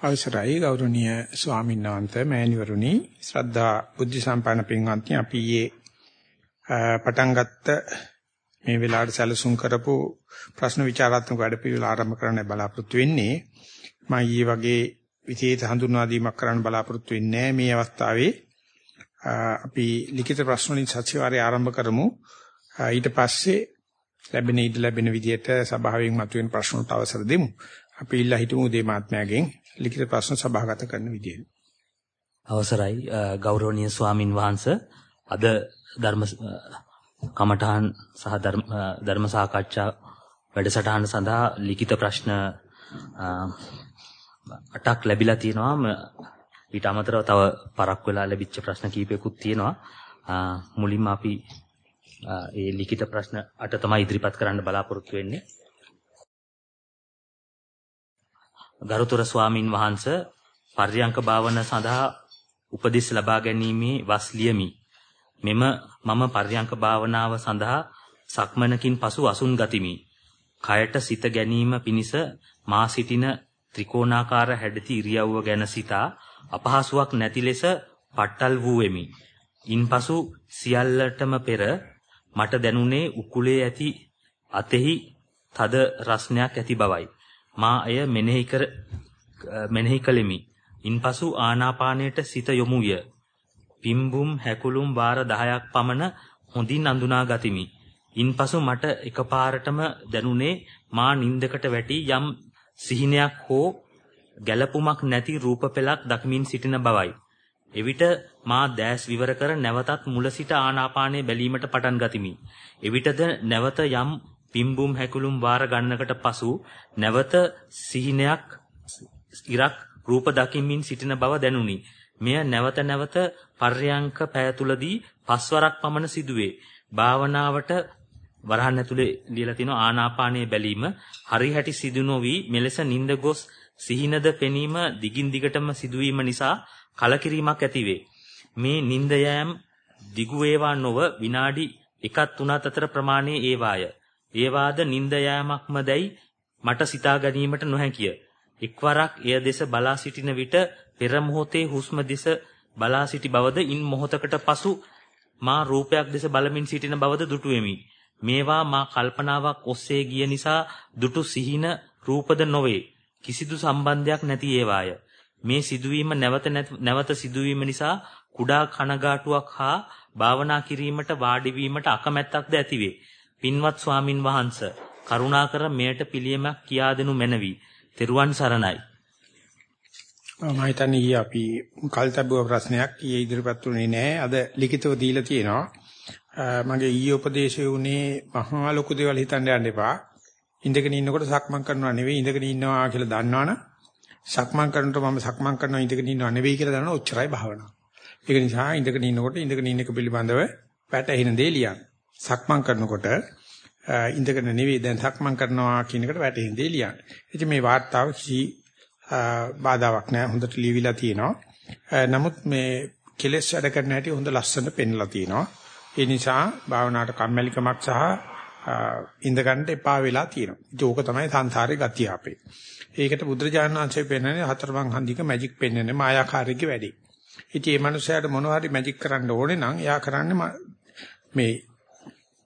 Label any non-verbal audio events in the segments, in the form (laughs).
අවසරයි ගෞරවනීය ස්වාමීන් වහන්සේ මෑණිවරුනි. ශ්‍රද්ධා බුද්ධ සම්පන්න පින්වත්නි අපි ඊයේ පටන් ගත්ත මේ වෙලාවට සැලසුම් කරපු ප්‍රශ්න විචාරාත්මක වැඩපිළිවෙල ආරම්භ කරන්න බලාපොරොත්තු වෙන්නේ. මම ඊයේ වගේ විශේෂ හඳුන්වා දීමක් කරන්න බලාපොරොත්තු වෙන්නේ මේ අවස්ථාවේ අපි ලිඛිත ප්‍රශ්න වලින් සතිವಾರය ආරම්භ කරමු. ඊට පස්සේ ලැබෙන ඉඩ ලැබෙන විදිහට සභාවෙන් මතුවෙන ප්‍රශ්න වලට අවසර දෙමු. අපි ඉල්ලා හිටමු දේමාත්මයාගෙන් ලිඛිත ප්‍රශ්න සභාගත කරන විදියට. අවසරයි ගෞරවනීය ස්වාමින් වහන්සේ අද ධර්ම කමඨහන් සහ ධර්ම ධර්ම සාකච්ඡා වැඩසටහන සඳහා ලිඛිත ප්‍රශ්න 8ක් ලැබිලා තියෙනවා. ඊට අමතරව තව පරක් වෙලා ලැබිච්ච ප්‍රශ්න කීපයකුත් තියෙනවා. මුලින්ම අපි ඒ ලිඛිත ප්‍රශ්න 8 තමයි ඉදිරිපත් කරන්න බලාපොරොත්තු වෙන්නේ. ගරුතර ස්වාමින් වහන්ස පර්යංක භාවන සඳහා උපදෙස් ලබා ගැනීමේ වස් ලියමි. මෙම මම පර්යංක භාවනාව සඳහා සක්මනකින් පසු අසුන් ගතිමි. කයට සිත ගැනීම පිණිස මා සිටින ත්‍රිකෝණාකාර හැඩති ඉරියව්ව ගැන සිතා අපහසුාවක් නැති ලෙස පට්ටල් වූ වෙමි. ඉන්පසු සියල්ලටම පෙර මට දැනුනේ උකුලේ ඇති අතෙහි තද රස්නයක් ඇති බවයි. මා එය මෙනෙහි කර මෙනෙහි කළෙමි. ඉන්පසු ආනාපානයට සිත යොමුය. පිම්බුම් හැකුළුම් වාර 10ක් පමණ හොඳින් අඳුනා ගතිමි. ඉන්පසු මට එකපාරටම දැනුනේ මා නින්දකට වැටි යම් සිහිනයක් හෝ ගැළපුමක් නැති රූප පෙළක් දකිමින් සිටින බවයි. එවිට මා දැස් විවර කර නැවතත් මුල සිට ආනාපානය බැලීමට පටන් ගතිමි. එවිටද නැවත යම් පිම්බුම් හැකුළුම් වාර ගන්නකට පසු නැවත සිහිනයක් ඉරක් රූප දකිමින් සිටින බව දැනුනි. මෙය නැවත නැවත පර්යංක පැය තුලදී පස්වරක් පමණ සිදුවේ. භාවනාවට වරහන් ඇතුලේ ලියලා තියෙන ආනාපානයේ බැලීම හරි හැටි සිදු නොවි මෙලෙස නිින්ද ගොස් සිහිනද පෙනීම දිගින් දිගටම සිදුවීම නිසා කලකිරීමක් ඇතිවේ. මේ නිින්ද යෑම් දිගු වේවා නොව විනාඩි 1ක් 3ක් අතර ප්‍රමාණයේ ඒවාය. ඒවාද නිନ୍ଦ යෑමක්මදයි මට සිතා ගැනීමට නොහැකිය. එක්වරක් එය දෙස බලා සිටින විට පෙර මොහොතේ හුස්ම දෙස බලා සිටි බවද ඉන් මොහොතකට පසු මා රූපයක් දෙස බලමින් සිටින බවද දුටුවෙමි. මේවා මා කල්පනාවක් ඔස්සේ ගිය නිසා දුටු සිහින රූපද නොවේ. කිසිදු සම්බන්ධයක් නැති ඒවාය. මේ සිදුවීම නැවත නැවත සිදුවීම නිසා කුඩා කනගාටුවක් හා භාවනා කිරීමට වාඩි වීමට අකමැත්තක්ද ඇතිවේ. පින්වත් ස්වාමින් වහන්ස කරුණාකර මෙයට පිළියමක් කියා දෙනු මැනවි. තෙරුවන් සරණයි. මම හිතන්නේ අපි කල්තබ්බුව ප්‍රශ්නයක් ඊයේ ඉදිරිපත් වුණේ නැහැ. අද ලිඛිතව දීලා තියෙනවා. මගේ ඊයේ උපදේශය උනේ මහා ලොකු දේවල් හිතන්න යන්න එපා. ඉඳගෙන ඉන්නකොට සක්මන් කරනවා නෙවෙයි ඉඳගෙන ඉන්නවා කියලා දන්නවනම් සක්මන් කරනකොට මම සක්මන් කරනවා ඉඳගෙන ඉන්නව නෙවෙයි කියලා දන්නවනම් ඔච්චරයි භාවනාව. ඒක නිසා ඉඳගෙන ඉන්නකොට ඉඳගෙන ඉන්න එක පිළිබඳව පැටහෙන දේ ලියන්න. සක්මන් කරනකොට ඉඳගෙන නෙවෙයි දැන් සක්මන් කරනවා කියන එකට වැටෙන දේ ලියන්න. ඉතින් මේ වාර්තාව කිසි බාධාවක් නැහැ හොඳට ලියවිලා තියෙනවා. නමුත් මේ කෙලෙස් වැඩ කරන හැටි හොඳ ලස්සනට පෙන්ලා තියෙනවා. ඒ නිසා භාවනාවට කම්මැලිකමක් සහ ඉඳ ගන්න එපා වෙලා තියෙනවා. ඒක ඕක තමයි සංසාරේ ගතිය අපේ. ඒකට බුදුරජාණන් වහන්සේ පෙන්වන්නේ හතරමං හන්දික මැජික් පෙන්වන්නේ මායාකාරීගේ වැඩි. ඉතින් මේ මනුස්සයාට මොනවා හරි මැජික් කරන්න ඕනේ නම් එයා කරන්නේ මේ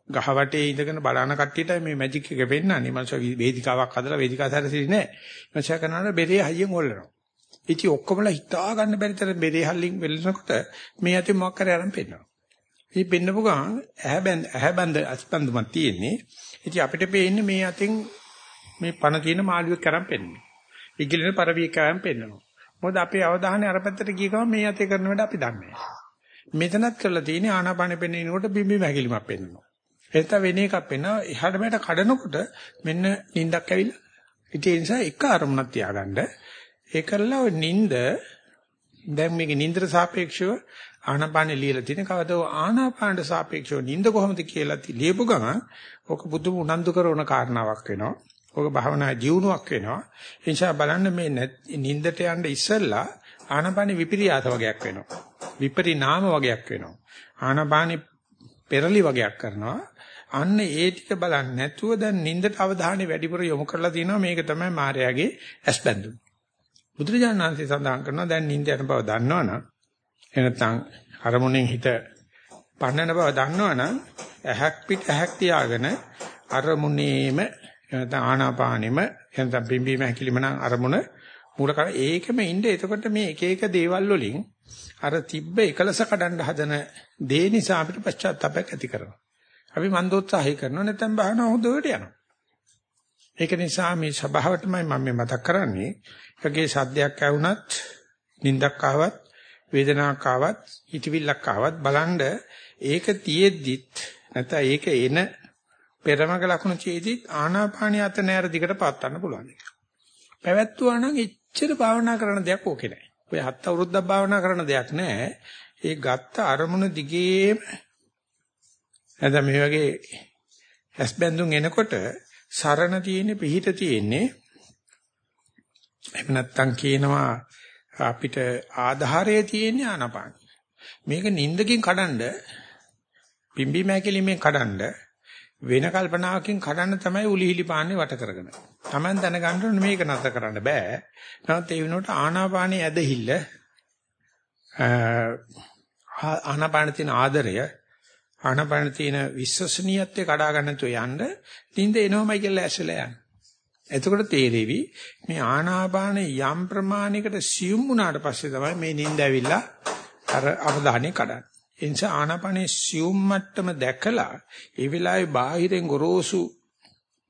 ගහ වටේ ඉඳගෙන බලන කට්ටියට මේ මැජික් එක පෙන්නන්නේ මනුෂ්‍ය වේදිකාවක් හදලා වේදිකාව සැරසෙන්නේ නැහැ. මනුෂ්‍ය කරනවා බෙරේ හයියෙන් හොල්ලනවා. ඉතින් ඔක්කොමලා හිතා ගන්න බැරි තරම් බෙරේ හල්ලින් වෙලනකොට මේ අතේ මොකක් කරේ අරන් පෙන්නනවා. මේ පෙන්නපු ගමන් ඇහැ බැඳ ඇහැ බැඳ අස්පන්දුමක් තියෙන්නේ. ඉතින් අපිට පේන්නේ මේ අතෙන් මේ පණ තියෙන මාළුවෙක් කරන් පෙන්නනවා. ඉගිලෙන පරවියෙක් කරන් පෙන්නනවා. මොකද අපේ අවධානය අර පැත්තට ගිය ගමන් මේ අතේ කරන වැඩ අපි දන්නේ නැහැ. මෙතනත් කරලා තියෙන්නේ ආනාපානෙ පෙන්නනකොට බිම්බි වැగిලිමක් පෙන්නනවා. එතන වෙන එකක් වෙනවා එහාට මෙහාට කඩනකොට මෙන්න නිින්දක් ඇවිල්ලා. ඒ නිසා එක අරමුණක් තියාගන්න. ඒ කරලා ඔය නිින්ද දැන් මේක නිින්දට සාපේක්ෂව ආනාපානෙ ලියලා තියෙන කවදෝ ආනාපානට සාපේක්ෂව නිින්ද කොහොමද කියලා ලියපු ගමන් ඔක බුදුම උනන්දු කරන කාරණාවක් වෙනවා. ඔක භාවනා ජීවුණාවක් වෙනවා. ඒ නිසා බලන්න මේ නිින්දට යන්න ඉස්සෙල්ලා ආනාපානෙ විපිරියාස වගේක් වෙනවා. විපරිණාම වගේක් වෙනවා. ආනාපානෙ පෙරලි වගේක් කරනවා. අන්න ඒ ටික බලන්නේ නැතුව දැන් නින්දට අවධානය වැඩිපුර යොමු කරලා තිනවා මේක තමයි මායාවේ ඇස් බැඳුම්. බුදුරජාණන් වහන්සේ සඳහන් කරනවා දැන් නිින්ද යන බව දන්නවනම් එනතන් අරමුණෙන් හිත පන්නන බව දන්නවනම් ඇහක් පිට ඇහක් තියාගෙන අරමුණේම එනතන් ආනාපානෙම එනතන් බිම්බීම හැකිලිම නම් අරමුණ මූල කර ඒකම ඉන්න එතකොට මේ එක එක දේවල් වලින් අර තිබ්බ එකලස කඩන්න හදන දේ නිසා අපිට පශ්චාත්තාපයක් ඇති කරනවා. අපි මන්දෝත්සාහය කරනවා නැත්නම් බහන හොඳට යනවා. ඒක නිසා මේ ස්වභාවයටමයි මම මේ මතක් කරන්නේ. එකගේ සද්දයක් ඇහුණත්, නිින්දක් ආවත්, වේදනාවක් ආවත්, හිතවිල්ලක් ආවත් බලන්න ඒක තියෙද්දිත් නැත්නම් ඒක එන පෙරමග ලකුණු චේදිත් ආනාපානිය අත නෑර දිගට පාත් ගන්න පුළුවන්. පැවැත්තුවා නම් එච්චර භාවනා කරන දෙයක් ඕකේ නෑ. ඔය හත් අවුරුද්දක් භාවනා කරන දෙයක් නෑ. ඒ ගත්ත අරමුණ දිගේම නැත්නම් මේ වගේ ඇස් බැඳුම් එනකොට සරණ තියෙන්නේ පිහිට තියෙන්නේ එහෙම නැත්නම් කියනවා අපිට ආධාරය තියෙන්නේ ආනපාන. මේක නින්දකින් කඩන්ඩ පිම්බි මෑකෙලිමෙන් කඩන්ඩ වෙන කල්පනාවකින් කඩන්න තමයි උලිහිලි පාන්නේ වට කරගෙන. Taman දැනගන්න ඕනේ මේක නැතර කරන්න බෑ. නමුත් ඒ වෙනුවට ආනාපානයේ ඇදහිල්ල ආනාපාන තියෙන ආදරය ආනාපාන තියෙන විශ්වසනීයත්වය කඩා ගන්න තු යන්න නිින්ද එනවමයි කියලා ඇසලා යන්න. එතකොට තේරෙවි මේ ආනාපාන යම් ප්‍රමාණයකට සියුම් වුණාට පස්සේ තමයි මේ නිින්ද ඇවිල්ලා අර අවධානය කඩන්නේ. ඒ නිසා ආනාපානේ සියුම් මට්ටම දැකලා ඒ වෙලාවේ බාහිරෙන් ගොරෝසු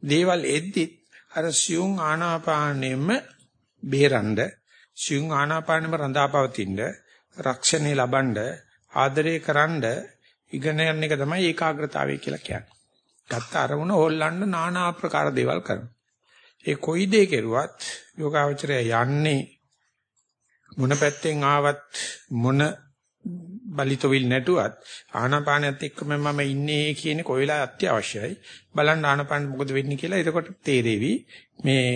දේවල් එද්දි අර සියුම් ආනාපානෙම බේරඳ සියුම් ආනාපානෙම රඳාපවතින්න රක්ෂණය ලබනද ආදරය කරන්ඩ ඉගෙන ගන්න එක තමයි ඒකාග්‍රතාවය කියලා කියන්නේ. ගත්ත අරමුණ හොල්ලන්න নানা ආකාර දේවල් කරනවා. ඒ කොයි දේ කෙරුවත් යෝගාවචරය යන්නේ මොන පැත්තෙන් ආවත් මොන බලිතොවිල් නැටුවත් ආනාපානයත් එක්කම මම ඉන්නේ කියන කොයිලා අත්‍යවශ්‍යයි බලන්න ආනාපාන මොකද වෙන්නේ කියලා එතකොට තේරෙවි මේ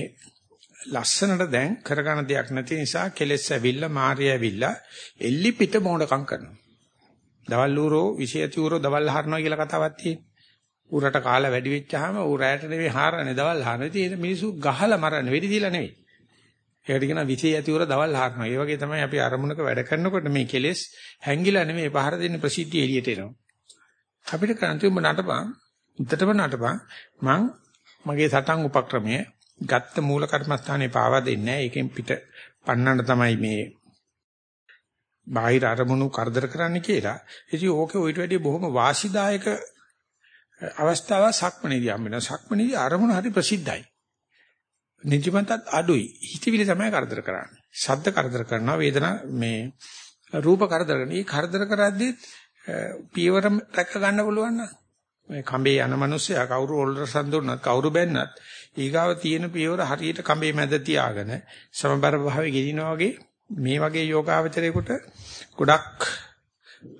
ලස්සනට දැන් කරගන්න දෙයක් නැති නිසා කෙලෙස් ඇවිල්ලා මාර්ය ඇවිල්ලා එල්ලි පිට මොඩකම් කරනවා දවල් ඌරෝ විශේෂ ඌරෝ දවල් හරනවා කියලා කතාවක් තියෙනවා. ඌරට කාලා වැඩි වෙච්චාම ඌ රැයට නෙවෙයි හරන්නේ දවල් හරනවා. ඉතින් මිනිස්සු ගහලා මරන්නේ වෙඩි දීලා නෙවෙයි. ඒකට කියන විශේෂ ඌර දවල් හරනවා. ඒ වගේ තමයි අපි අරමුණක වැඩ කරනකොට මේ කෙලෙස් හැංගිලා නෙවෙයි පහර දෙන්නේ ප්‍රසිද්ධිය එළියට එනවා. අපිට කරන්න තියෙන නටපන්, උත්තටම නටපන් මං මගේ සටන් උපක්‍රමයේ ගත්ත මූල කර්මස්ථානේ පාවා දෙන්නේ නැහැ. ඒකෙන් පිට පන්නන්න තමයි මේ බාහිර අරමුණු කරදර කරන්න කියලා. ඉතින් ඕකේ ඊට වැඩිය බොහොම වාසිදායක අවස්ථාවක් සක්මණේදී හම්බ වෙනවා. සක්මණේදී අරමුණ හරි ප්‍රසිද්ධයි. නිදිමතත් අඩුයි. හිතවිලි තමයි කරදර කරන්නේ. ශබ්ද කරදර කරනවා වේදනා මේ රූප කරදර කරන. මේ කරදර කරද්දී පියවර රැක ගන්න පුළුවන් නම් මේ කඹේ යන මිනිස්සයා කවුරු ඔල්ලර සම්දුන්නත් කවුරු බැන්නත් ඊගාව තියෙන පියවර හරියට කඹේ මැද තියාගෙන සමබර භාවයේ ගෙනිනවා වගේ මේ වගේ යෝගාවචරයකට ගොඩක්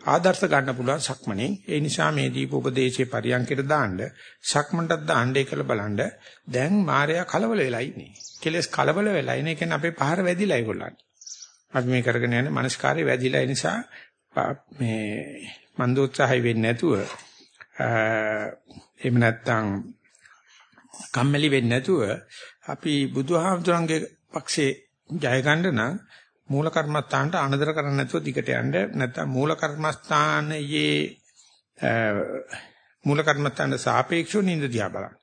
ආදර්ශ ගන්න පුළුවන් සක්මනේ. ඒ නිසා මේ දීප උපදේශයේ පරියන්කයට දාන්න සක්මන්ටත් දාන්න ඒකල බලන්න. දැන් මායя කලබල වෙලා ඉන්නේ. කෙලස් කලබල වෙලා ඉන්නේ. කියන්නේ අපේ පහර වැදිලා ඒගොල්ලන්. අපි මේ කරගෙන යන මනස්කාරය වැදිලා ඒ නිසා මේ මන්දෝත්සාහය වෙන්නේ නැතුව එහෙම නැත්නම් කම්මැලි වෙන්නේ නැතුව අපි බුදුහාමුදුරන්ගේ පක්ෂේ ජය ගන්න නම් මූල කර්මස්ථානට අනදර කරන්නේ නැතුව දිගට යන්න නැත්නම් මූල කර්මස්ථානයේ මූල කර්මස්ථානට සාපේක්ෂව නින්ද දිහා බලන්න.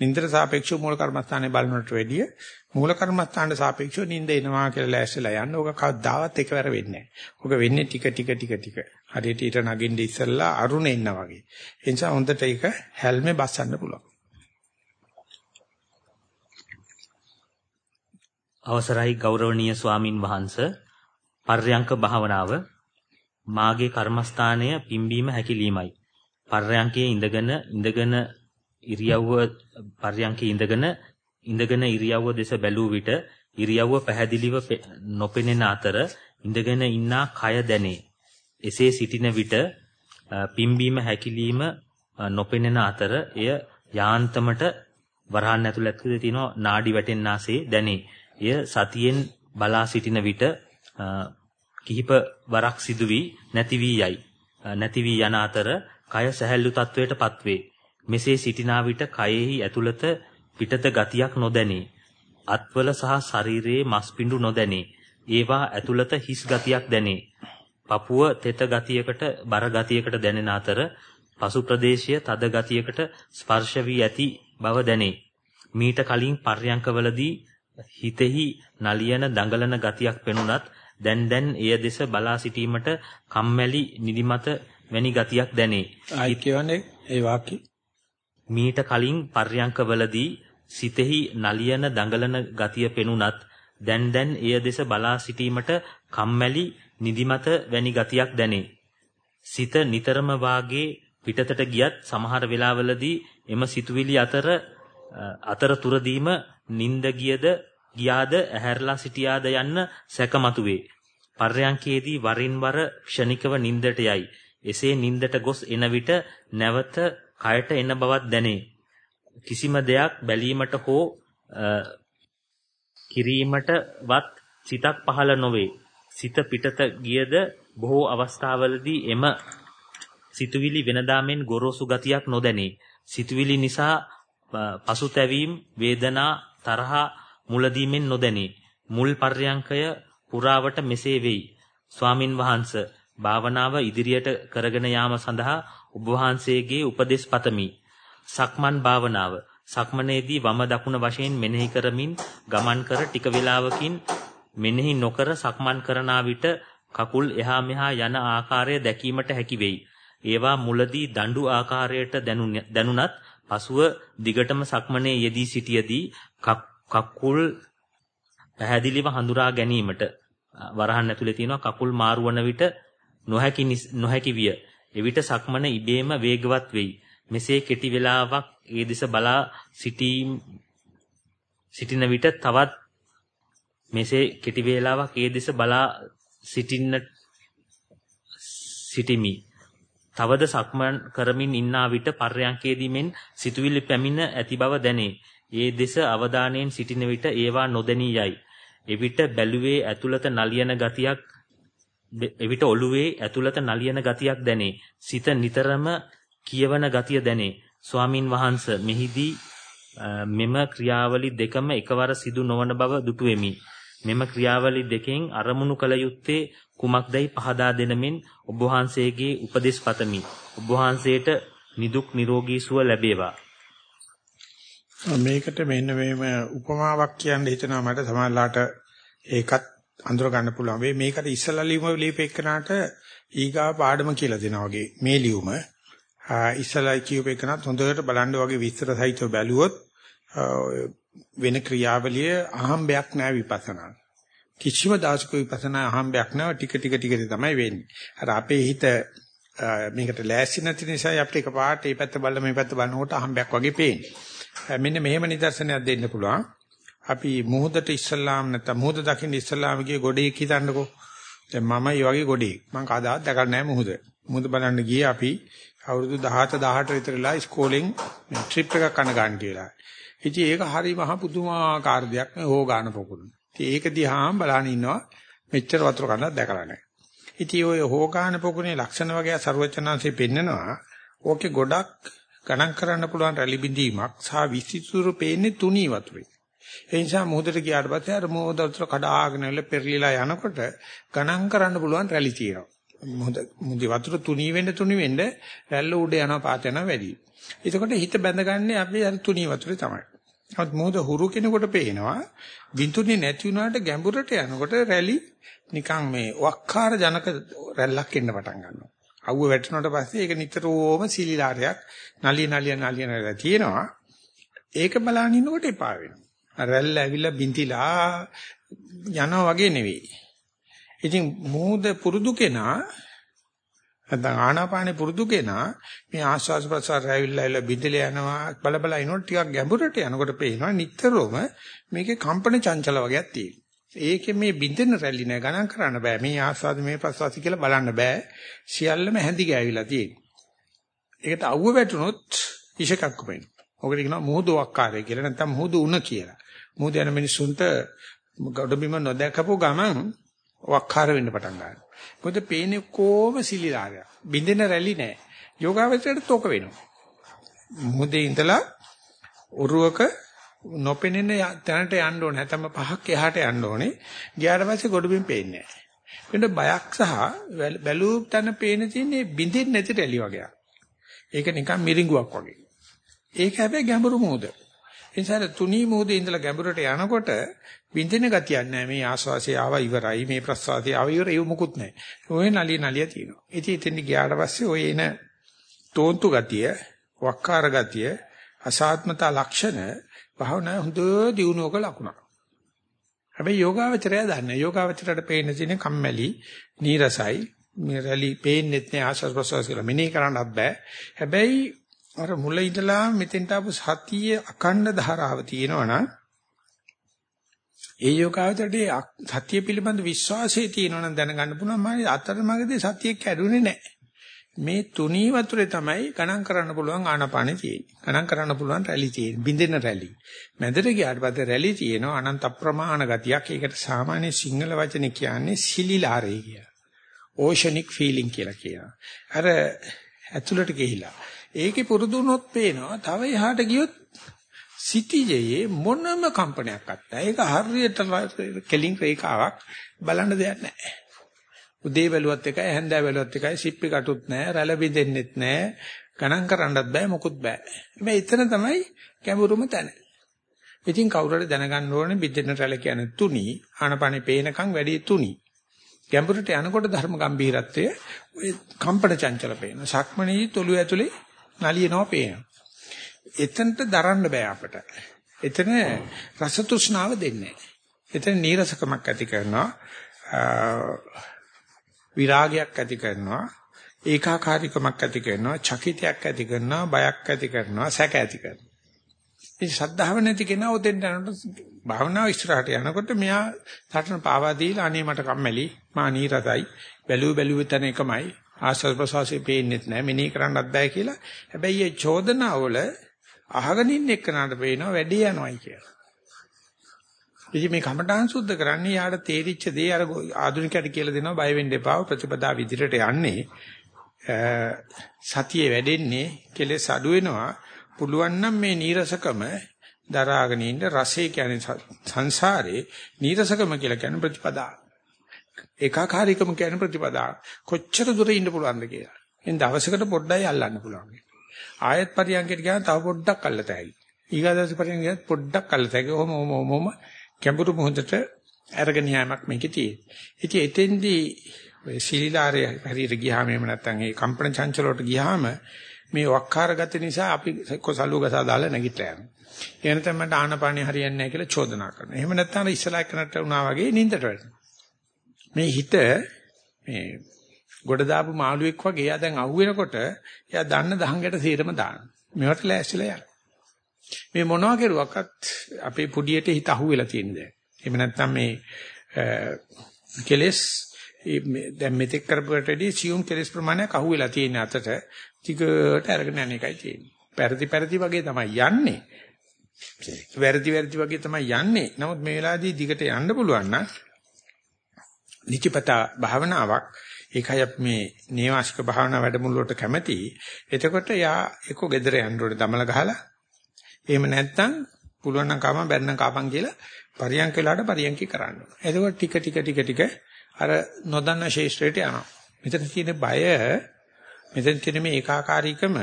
නින්දට සාපේක්ෂව මූල කර්මස්ථානේ බලනට වැඩිය මූල කර්මස්ථානට සාපේක්ෂව නින්ද එනවා කියලා ලෑස්තිලා යන්න. ඕක කවදාවත් එකවර වෙන්නේ නැහැ. ඕක වෙන්නේ ටික ටික ටික ටික. හරියට ඊට නගින්න ඉස්සෙල්ලා අරුණ එන්න වගේ. ඒ නිසා හොඳට ඒක හැල්මේ බස්සන්න පුළුවන්. අවසරයි ගෞරවනීය ස්වාමින් වහන්ස. පර්යංක භාවනාව මාගේ කර්මස්ථානය පිම්බීම හැකිලීමයි. පර්යංකයේ ඉඳගෙන ඉඳගෙන ඉරියව්ව පර්යංකයේ ඉඳගෙන ඉඳගෙන ඉරියව්ව දෙස බැලූ විට ඉරියව්ව පැහැදිලිව නොපෙනෙන අතර ඉඳගෙන ඉන්නා කය දැනේ. එසේ සිටින විට පිම්බීම හැකිලීම නොපෙනෙන අතර එය යාන්තමට වරහන් ඇතුළත් තියෙන නාඩි වැටෙන්නාසේ දැනේ. එය සතියෙන් බලා සිටින විට කිහිප වරක් සිදු වී නැති වී යයි. නැති වී යන අතර කය සැහැල්ලු තත්වයටපත් වේ. මෙසේ සිටිනා විට කයෙහි ඇතුළත පිටත ගතියක් නොදැනේ. අත්වල සහ ශරීරයේ මස් පිඬු නොදැනේ. ඒවා ඇතුළත හිස් ගතියක් දැනේ. පපුව තෙත ගතියකට බර ගතියකට දැනෙන අතර පසු ප්‍රදේශය තද ගතියකට ස්පර්ශ වී ඇති බව දැනේ. මීට කලින් පර්යංකවලදී හිතෙහි නලියන දඟලන ගතියක් පෙනුනත් දැන් දැන් එය දෙස බලා සිටීමට කම්මැලි නිදිමත වැනි ගතියක් දැනේ. ආයි කියවන්නේ ඒ වාක්‍ය. මීට කලින් පර්යංකවලදී සිතෙහි නලියන දඟලන ගතිය පෙනුනත් දැන් දැන් එය දෙස බලා සිටීමට කම්මැලි නිදිමත වැනි ගතියක් දැනේ. සිත නිතරම වාගේ පිටතට ගියත් සමහර වෙලාවලදී එම සිතුවිලි අතර අතරතුරදීම නිින්ද ගියද ගියාද ඇහැරලා සිටියාද යන්න සැකමතුවේ. පර්යංකයේදී වරින් වර ක්ෂණිකව නිින්දට යයි. එසේ නිින්දට ගොස් එන විට නැවත කයට එන බවක් දැනේ. කිසිම දෙයක් බැලීමට හෝ කිරීමටවත් සිතක් පහළ නොවේ. සිත පිටත ගියද බොහෝ අවස්ථාවලදී එම සිතුවිලි වෙනදාමෙන් ගොරෝසු ගතියක් නොදැනේ. සිතුවිලි නිසා පසුතැවීම, වේදනා, තරහා මුලදීමෙන් නොදැනේ. මුල් පර්යංකය පුරාවට මෙසේ වෙයි. ස්වාමින් වහන්සේ භාවනාව ඉදිරියට කරගෙන යාම සඳහා ඔබ වහන්සේගේ උපදෙස් පතමි. සක්මන් භාවනාව සක්මනේදී වම දකුණ වශයෙන් මෙනෙහි කරමින් ගමන් කර ටික වේලාවකින් මෙනෙහි නොකර සක්මන් කරනා විට කකුල් එහා මෙහා යන ආකාරය දැකීමට හැකි වෙයි. ඒවා මුලදී දඬු ආකාරයට දැනුණත් පසුව දිගටම සක්මනේ යෙදී සිටියේදී කකුල් පැහැදිලිව හඳුනා ගැනීමට වරහන් ඇතුලේ තියෙනවා කකුල් මාරු වන විට නොහැකි නොහැකි විය. එවිට සක්මන ඉබේම වේගවත් වෙයි. මෙසේ කෙටි වේලාවක් ඒ දෙස බලා සිටීම් සිටින විට තවත් මෙසේ කෙටි වේලාවක් ඒ දෙස බලා සිටින්න සිටිමි. තවද සක්මන් කරමින් ඉන්නා විට පර්යංකේදී මෙන් සිතුවිලි පැමිණ ඇති බව දැනේ. ඒ දෙස අවධානයෙන් සිටින විට ඒවා නොදැනී යයි. එවිට බැලුවේ ඇතුළත නලියන ගතියක් එවිට ඔළුවේ ඇතුළත නලියන ගතියක් දැනේ. සිත නිතරම කියවන ගතිය දැනේ. ස්වාමින් වහන්සේ මෙහිදී මෙම ක්‍රියාවලි දෙකම එකවර සිදු නොවන බව දුටුවෙමි. මෙම ක්‍රියාවලි දෙකෙන් අරමුණු කළ යුත්තේ කුමක්දයි පහදා දෙනමින් ඔබ වහන්සේගේ උපදෙස් පතමි. ඔබ වහන්සේට නිදුක් නිරෝගී සුව ලැබේවා. මේකට මෙන්න මේම උපමාවක් කියන්න හිතනවා මට සමහරලාට ඒකත් අඳුර ගන්න පුළුවන් වෙයි. මේකට ඉස්සලා ලියුම ලියපෙන්නාට ඊගා පාඩම කියලා දෙනවා වගේ මේ ලියුම ඉස්සලා කියූපේකනත් හොඳට බලන්න වගේ විස්තර සහිතව බැලුවොත් වෙන ක්‍රියාවලිය අහම්බයක් නෑ විපස්සනා. කිසිම දාසක විපස්සනා අහම්බයක් නෑ ටික ටික ටික තමයි වෙන්නේ. අර අපේ හිත මේකට ලෑස්ති නැති නිසා අපිට එකපාරට මේ පැත්ත බලලා මේ පැත්ත බලනකොට අහම්බයක් වගේ පේන්නේ. මෙන්න මෙහෙම නිදර්ශනයක් දෙන්න පුළුවන්. අපි මුහුදට ඉස්සල්ලාම් නැත්නම් මුහුද දකින්න ඉස්සල්ලාම ගියේ ගොඩේ කිතන්නකෝ. දැන් මම මේ වගේ ගොඩේ. මම කවදාවත් දැකලා නැහැ මුහුද. මුහුද බලන්න ගියේ අපි අවුරුදු 17 18 විතරලා ඉස්කෝලෙන් ට්‍රිප් එකක් කරන ගන්න කියලා. ඉතින් ඒක හරි මහ පුදුමාකාර දෙයක් නේ හො ගන්න පොකුණ. ඉතින් ඒක දිහාම බලන ඉන්නවා මෙච්චර වතුර කන්නක් දැකලා නැහැ. ඉතින් ඔය හො ගන්න පොකුණේ ලක්ෂණ වගේ ਸਰවචනාංශේ පෙන්නනවා. ඕකේ ගොඩක් ගණන් කරන්න පුළුවන් රැලි බිඳීමක් සහ විසිතුරු පේන්නේ තුනී වතුරේ. ඒ නිසා මොහොතට ගියාට පස්සේ අර මොහොත වතුර කඩාගෙන ඉල පෙරලිලා යනකොට ගණන් කරන්න පුළුවන් රැලි තියෙනවා. මොහොත මුදි වතුර තුනී වෙන්න තුනී වෙන්න රැල්ල උඩ යනවා පාත යනවා වැඩි. එතකොට හිත බැඳගන්නේ අපි අර තුනී වතුරේ තමයි. නමුත් මොහොත හුරු කෙනෙකුට පේනවා වින්තුනේ නැති වුණාට ගැඹුරට යනකොට රැලි නිකන් මේ වක්කාර ජනක රැල්ලක් එන්න පටන් ගන්නවා. අවුව වැටෙනකොට පස්සේ ඒක නිතරම සිලිලාරයක් නලිය නලිය නලිය නලිය තියෙනවා. ඒක බලන ඉන්නකොට එපා වෙනවා. රැල්ල ඇවිල්ලා බින්තිලා යනවා වගේ නෙවෙයි. ඉතින් මූද පුරුදු කෙනා නැත්නම් ආනාපානෙ පුරුදු කෙනා මේ ආස්වාස් ප්‍රසාර ඇවිල්ලා ඇවිල්ලා බින්දලා යනවා බල බල ඉනොත් ටිකක් ගැඹුරට යනකොට පේනවා නිතරම මේකේ කම්පන චංචල වගේක් තියෙනවා. ඒකේ මේ බින්දෙන රැලි නෑ ගණන් කරන්න බෑ. මේ ආස්වාද මේ ප්‍රසවාසි කියලා බලන්න බෑ. සියල්ලම හැඳි ගෑවිලා තියෙනවා. ඒකට අවුව වැටුනොත් ඉෂකක් වෙනවා. ඔකට කියනවා මුහුදු වක්කාරය කියලා නැත්නම් මුහුදු උණ කියලා. මුහුද යන මිනිසුන්ට ගොඩබිම නොදැකපු ගමන් වක්කාර වෙන්න පටන් ගන්නවා. මොකද පේන්නේ කොහොම සිලිලාරය. බින්දෙන රැලි නෑ. යෝගාවචරයට තෝක වෙනවා. මුහුදේ ඉඳලා උරුවක නොපෙනෙන තැනට යන්න ඕනේ. නැත්නම් පහක් එහාට යන්න ඕනේ. ගියාට පස්සේ ගොඩබිම් පේන්නේ නැහැ. වෙන බයක් සහ බැලූ තැන පේන තියෙන්නේ බින්දෙන්නේ නැති රැලි වගේ. ඒක නිකන් මිරිඟුවක් වගේ. ඒක හැබැයි ගැඹුරු මෝද. ඒ නිසා තුනී මෝදේ ඉඳලා ගැඹුරට යනකොට බින්දෙන ගතියක් නැහැ. මේ ආස්වාසිය ආව ඉවරයි. මේ ප්‍රස්වාසිය ආව ඉවරයි. ඒක මුකුත් නැහැ. ඔය නලිය නලිය තියෙනවා. ඉතින් එතෙන් ගියාට පස්සේ ඔය එන තෝන්තු ගතිය, වක්කාර ගතිය, අසාත්මතා ලක්ෂණ භාවනා හොඳ දියුණුවක ලකුණක්. හැබැයි යෝගාවචරය දන්නේ. යෝගාවචරයට පේන තියෙන කම්මැලි, නීරසයි, මෙරලි පේන්නෙත් නෑ ආශස් ප්‍රසවාස කියලා මෙනේ කරන්නත් බෑ. හැබැයි අර මුල ඉඳලා මෙතෙන්ට ආපු සතිය අකණ්ඩ ධාරාව තියෙනවනම් ඒ යෝගාවචරයේ සතිය පිළිබඳ විශ්වාසය තියෙනවනම් දැනගන්න පුළුවන් මම අතරමඟදී සතිය කැඩුනේ නැහැ. මේ තුනී වතුරේ තමයි ගණන් කරන්න පුළුවන් ආනාපානෙ තියෙන්නේ. ගණන් කරන්න පුළුවන් රැලි තියෙන්නේ. බින්දෙන රැලි. මැදට ගියාට පස්සේ රැලි තියෙනවා අනන්ත අප්‍රමාණ ගතියක්. ඒකට සාමාන්‍ය සිංහල වචනේ කියන්නේ සිලිලාරේ කියලා. ඕෂනික් ෆීලිං කියලා කියනවා. අර ඇතුළට ගිහිලා. ඒකේ පුරුදු වුණොත් පේනවා තව එහාට ගියොත් සිටිජයේ මොනම කම්පනයක් අත්තා. ඒක හරියට කෙලින් රේඛාවක් බලන්න දෙයක් නැහැ. උදේ බැලුවත් එකයි හැන්දෑ බැලුවත් එකයි සිප්පි කටුත් නැහැ රැළ බින්දෙන්නෙත් නැහැ ගණන් කරන්නත් බෑ මොකුත් බෑ. මේ එතන තමයි ගැඹුරුම තැන. ඉතින් කවුරුහරි දැනගන්න ඕනේ බින්දෙන රැළ කියන්නේ තුනි ආනපනේ පේනකම් වැඩි තුනි. ගැඹුරට යනකොට ධර්ම ගම්භීරත්වය ඔය කම්පන චංචල පේන. සක්මණේ තොළු ඇතුලේ නලියනවා පේනවා. එතනට දරන්න බෑ අපට. එතන රස තෘෂ්ණාව දෙන්නේ එතන නීරසකමක් ඇති කරනවා. විරාගයක් ඇති කරනවා. ඒකාකාරීකමක් ඇති කරනවා. චකිතයක් ඇති කරනවා. බයක් ඇති කරනවා. සැක ඇති කරනවා. මේ ශ්‍රද්ධාව නැති කෙනා උදෙන් යනකොට භාවනාව ඉස්සරහට යනකොට මෙයා සටන පාවා දීලා අනේ මට කම්මැලි මා නීරසයි බැලුව බැලුව තැන එකමයි ආස්වාද ප්‍රසවාසයේ පේන්නෙත් නැහැ මෙනේ කරන්නත් බෑ කියලා හැබැයි මේ චෝදනාවල අහගෙන ඉන්න එක්කනට පේනවා වැඩි යනවායි කියලා ඉතින් මේ කමඨාන් සුද්ධ කරන්නේ යාට තේරිච්ච දේ අර ආධුනිකයට කියලා දෙනවා බය වෙන්න එපා ප්‍රතිපදා විදිහට යන්නේ සතියේ වැඩෙන්නේ කෙලෙස් අඩු වෙනවා පුළුවන් නම් මේ නීරසකම දරාගෙන ඉන්න රසය කියන්නේ සංසාරේ නීරසකම කියලා කියන ප්‍රතිපදා. ඒකාකාරීකම කියන ප්‍රතිපදා. කොච්චර දුර ඉන්න පුළුවන්ද කියලා. එන් දවසකට පොඩ්ඩයි අල්ලන්න පුළුවන්. ආයත් පරියන්කයට ගියාම තව පොඩ්ඩක් අල්ලතයි. ඊගාදස පරියන්කයට පොඩ්ඩක් අල්ලතයි. ඔහොම ඔහොම ඔහොම කැඹුරු මොහොතට අරගෙන යෑමක් මේකේ තියෙන්නේ. ඉතින් එතෙන්දී ඔය සීලාරය හරියට ගියාම එහෙම නැත්නම් ඒ කම්පන චංචල වලට ගියාම මේ වක්කාර ගත නිසා අපි කොසලුව ගසා දාලා නැගිටලා යනවා. ඒ නැත්නම් මට ආනපානිය හරියන්නේ නැහැ කියලා චෝදනා කරනවා. එහෙම නැත්නම් ඉස්සලා එකනට වුණා වගේ නින්දට වැටෙනවා. මේ හිත මේ ගොඩ දාපු මාළුවෙක් වගේ එයා දැන් අහුවෙනකොට එයා දන්න දහංගට සීරම දානවා. මේවට ලෑස්තිලා යනවා. මේ මොනවා කරුවක්වත් අපේ පුඩියට හිත අහුවෙලා තියෙන්නේ. එහෙම නැත්නම් මේ කෙලස් දැන් මෙතෙක් කරපුවටදී සියුම් කෙලස් ප්‍රමාණයක් අහුවෙලා තියෙන අතට ටිකට අරගෙන යන එකයි තියෙන්නේ. පෙරදි පෙරදි වගේ තමයි යන්නේ. වැරදි වැරදි වගේ තමයි යන්නේ. නමුත් මේ වෙලාවේදී දිගට යන්න පුළුවන් නම් නිතිපතා භාවනාවක් ඒකයි අපි මේ නේවාසික භාවනා වැඩමුළුවට කැමති. එතකොට යා එක්ක gedere යන්න ඕනේ දමල ගහලා. එහෙම නැත්නම් පුළුවන් නම් කාම බැන්නම් කාපන් කියලා පරියන්ක වෙලාවට පරියන්කි කරන්න ඕනේ. එතකොට ටික ටික ටික ටික අර නොදන්න ශේෂ්ත්‍රයට යනවා. මෙතන තියෙන බය මෙතන තියෙන මේ ඒකාකාරීකම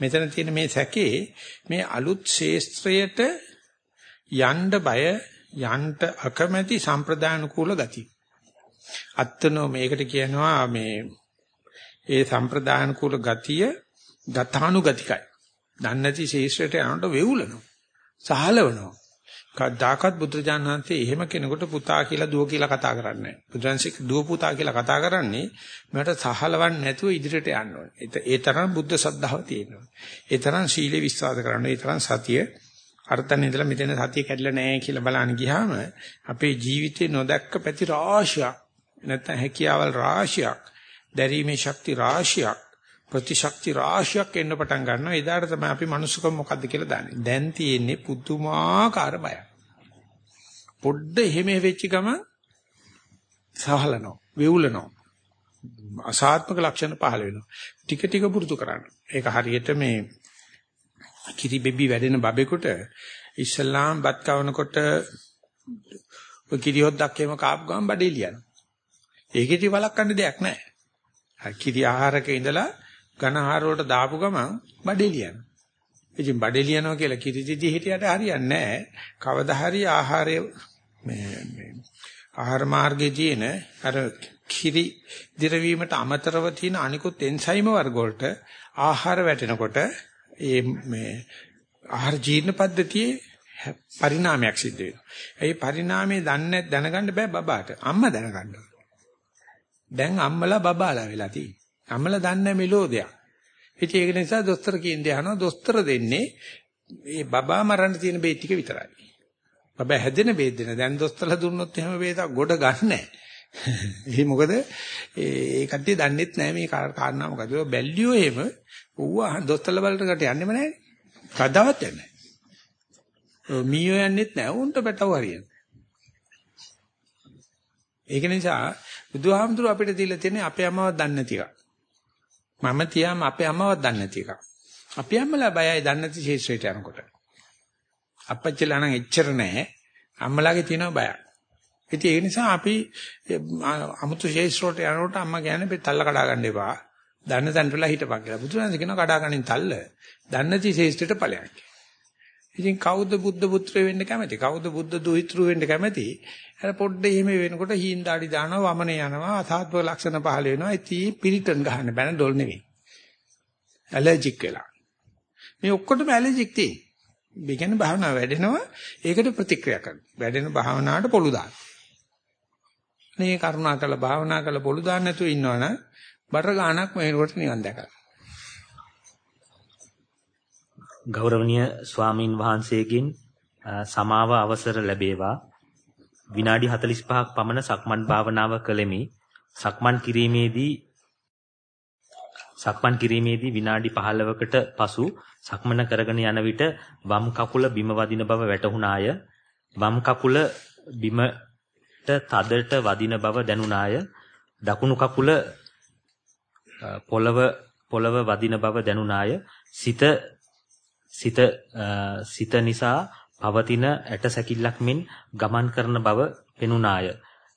මෙතන තියෙන මේ සැකේ මේ අලුත් ශේස්ත්‍රයට යන්න බය යන්න අකමැති සම්ප්‍රදාන කුල ගති. අත්තනෝ මේකට කියනවා මේ ඒ සම්ප්‍රදාන කුල ගතිය ගතානුගතිකයි. දන්නේ නැති ශේෂ්ත්‍රයට යනකොට වෙවුලනවා. සහලවනවා. කවදාකවත් බුදුරජාණන් වහන්සේ එහෙම කෙනෙකුට පුතා කියලා දුව කියලා කතා කරන්නේ නැහැ. බුදුරජාන්සික දුව පුතා කියලා කතා කරන්නේ මට සහලවන්නේ නැතුව ඉදිරියට යන්න ඕනේ. ඒ තරම් බුද්ධ ශ්‍රද්ධාව තියෙනවා. ඒ තරම් සීලේ විශ්වාස කරනවා. ඒ තරම් සතිය අර්ථන ඉඳලා මෙතන සතිය කැඩලා නැහැ කියලා බලන්න ගියාම අපේ ජීවිතේ නොදැක්ක පැති රාශියක් නැත්නම් හැකියාවල් රාශියක් දැරීමේ ශක්ති රාශියක් ප්‍රතිශක්ති රාශියක් එන්න පටන් ගන්නවා. එදාට තමයි අපි මනුස්සකම මොකද්ද කියලා දන්නේ. දැන් තියෙන්නේ පුදුමාකාර බයක්. පොඩ්ඩ එහෙම වෙච්ච ගම සහලනවා, වෙවුලනවා. අසාත්මක ලක්ෂණ පහළ වෙනවා. ටික ටික පුරුදු කරන්න. ඒක හරියට මේ කිරි බෙබි වැඩෙන බබෙකුට ඉස්ලාම් බත් කවනකොට ඔය කිරියොද්දක් එහෙම කාපු ගමන් බඩේ ලියන. ඒකෙදි වළක්වන්න දෙයක් නැහැ. කිරි ආහාරක ඉඳලා ඝන ආහාර වලට දාපු ගමන් බඩේ ලියන. ඉතින් බඩේ ලියනවා කියලා කිරිදිදි හිටියට හරියන්නේ නැහැ. කවදා හරි ආහාරය මේ ආහාර මාර්ගයේ තියෙන අර කිරි දිරවීමට අමතරව තියෙන අනිකුත් එන්සයිම වර්ග වලට ආහාර වැටෙනකොට ඒ මේ ආහාර ජීර්ණ පද්ධතියේ පරිණාමයක් සිද්ධ වෙනවා. ඒ පරිණාමය දන්නේ දැනගන්න බෑ බබාට. අම්මා දැනගන්න දැන් අම්මලා බබාලා වෙලා තියෙන්නේ. අම්මලා දන්නේ මෙලෝදයක්. ඉතින් ඒක නිසා දොස්තර කියන්නේ අහනවා දොස්තර දෙන්නේ මේ බබා මරන්න තියෙන බේත් ටික විතරයි. බබා හැදෙන බේත් දෙන. දැන් දොස්තරලා දුන්නොත් එහෙම බේතක් ගොඩ ගන්නෑ. (laughs) ඒ මොකද ඒ කට්ටිය දන්නෙත් නැහැ මේ කාරණා මොකද. බැල්ලියෝ එහෙම ඌව දොස්තරලා බලට කට යන්නෙම නැහැ. කවදාවත් යන්නේ නැහැ. මීයෝ යන්නෙත් නැහැ. උන්ට බටව හරියන. ඒක නිසා බුදුහාමුදුරුව අපිට දීලා තියෙන්නේ අපේ අම්මවත් දන්නේ නැති එක. මම තියාම අපේ අම්මවත් දන්නේ නැති එක. අපේ අම්මලා බයයි දන්නේ නැති ශේෂ්ත්‍රයට යනකොට. අපච්චිලා නම් එච්චර නැහැ. අම්මලාගේ තියෙනවා බයක්. ඉතින් ඒ නිසා අපි අමුතු ශේෂ්ත්‍රයට යනකොට අම්මා කියන්නේ මේ තල්ල කඩා ගන්න එපා. දන්න තැනට වෙලා හිටපන් කියලා. බුදුරජාණන් කියනවා කඩා ගන්නින් තල්ල. දන්නති ශේෂ්ත්‍රයට ඵලයක්. ඉතින් කවුද බුද්ධ පුත්‍රය වෙන්න කැමති? කවුද බුද්ධ දුහිතෘ වෙන්න කැමති? අර පොඩ්ඩේ එහෙම වෙනකොට හීන් දාඩි දානවා වමනේ යනවා අසාත්ව ලක්ෂණ පහල වෙනවා. ඉතින් පිරිටන් ගහන්න බෑ ඩොල් නෙවෙයි. ඇලර්ජික් වෙලා. මේ ඔක්කොටම ඇලර්ජික් තියෙන්නේ. මේ කියන්නේ භාවනාව වැඩෙනවා ඒකට ප්‍රතික්‍රියා කරනවා. වැඩෙන භාවනාවට පොළු දානවා. මේ කරුණා කළ භාවනා කළ පොළු දාන්න නැතුව ඉන්නවනම් බර ගානක් මේකට නිවන් දැකලා. ගෞරවනීය ස්වාමින් වහන්සේගෙන් සමාව අවසර ලැබේවා. විනාඩි 45ක් පමණ සක්මන් භාවනාව කළෙමි. සක්මන් කිරීමේදී සක්මන් කිරීමේදී විනාඩි 15කට පසු සක්මන කරගෙන යන විට වම් කකුල බිම වදින බව වැටහුණාය. වම් කකුල බිමට තදට වදින බව දැනුණාය. දකුණු කකුල පොළව පොළව වදින බව දැනුණාය. සිත සිත සිත නිසා පවතින ඇට සැකිල්ලක් මෙන් ගමන් කරන බව පෙනුණාය.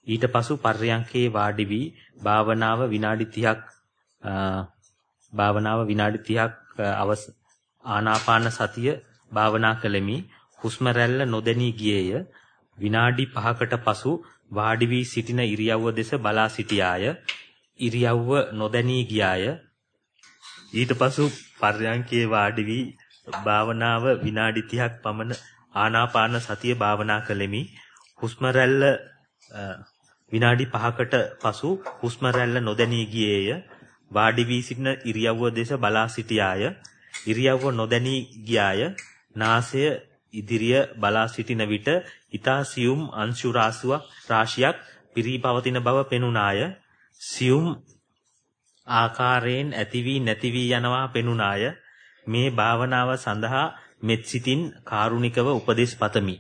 ඊට පසු පර්යංකේ වාඩි වී භාවනාව විනාඩි 30ක් භාවනාව විනාඩි 30ක් අවස් ආනාපාන සතිය භාවනා කළෙමි. හුස්ම රැල්ල නොදැනී ගියේය. විනාඩි 5කට පසු වාඩි වී සිටින ඉරියව්ව දෙස බලා සිටියාය. ඉරියව්ව නොදැනී ගියාය. ඊට පසු පර්යංකේ වාඩි වී භාවනාව විනාඩි 30ක් පමණ ආනාපාන සතිය භාවනා කළෙමි. හුස්ම රැල්ල විනාඩි 5කට පසු හුස්ම රැල්ල නොදැනී ගියේය. වාඩි වී සිටින ඉරියව්ව දෙස බලා සිටියාය. ඉරියව්ව නොදැනී ගියාය. නාසය ඉදිරිය බලා සිටින විට ඊතා සියුම් අංශු රාශියක් පිරී පවතින බව පෙනුණාය. සියුම් ආකාරයෙන් ඇති වී නැති වී යනවා පෙනුණාය. මේ භාවනාව සඳහා මෙත් සිතින් කාරුණිකව උපදෙස් පතමි.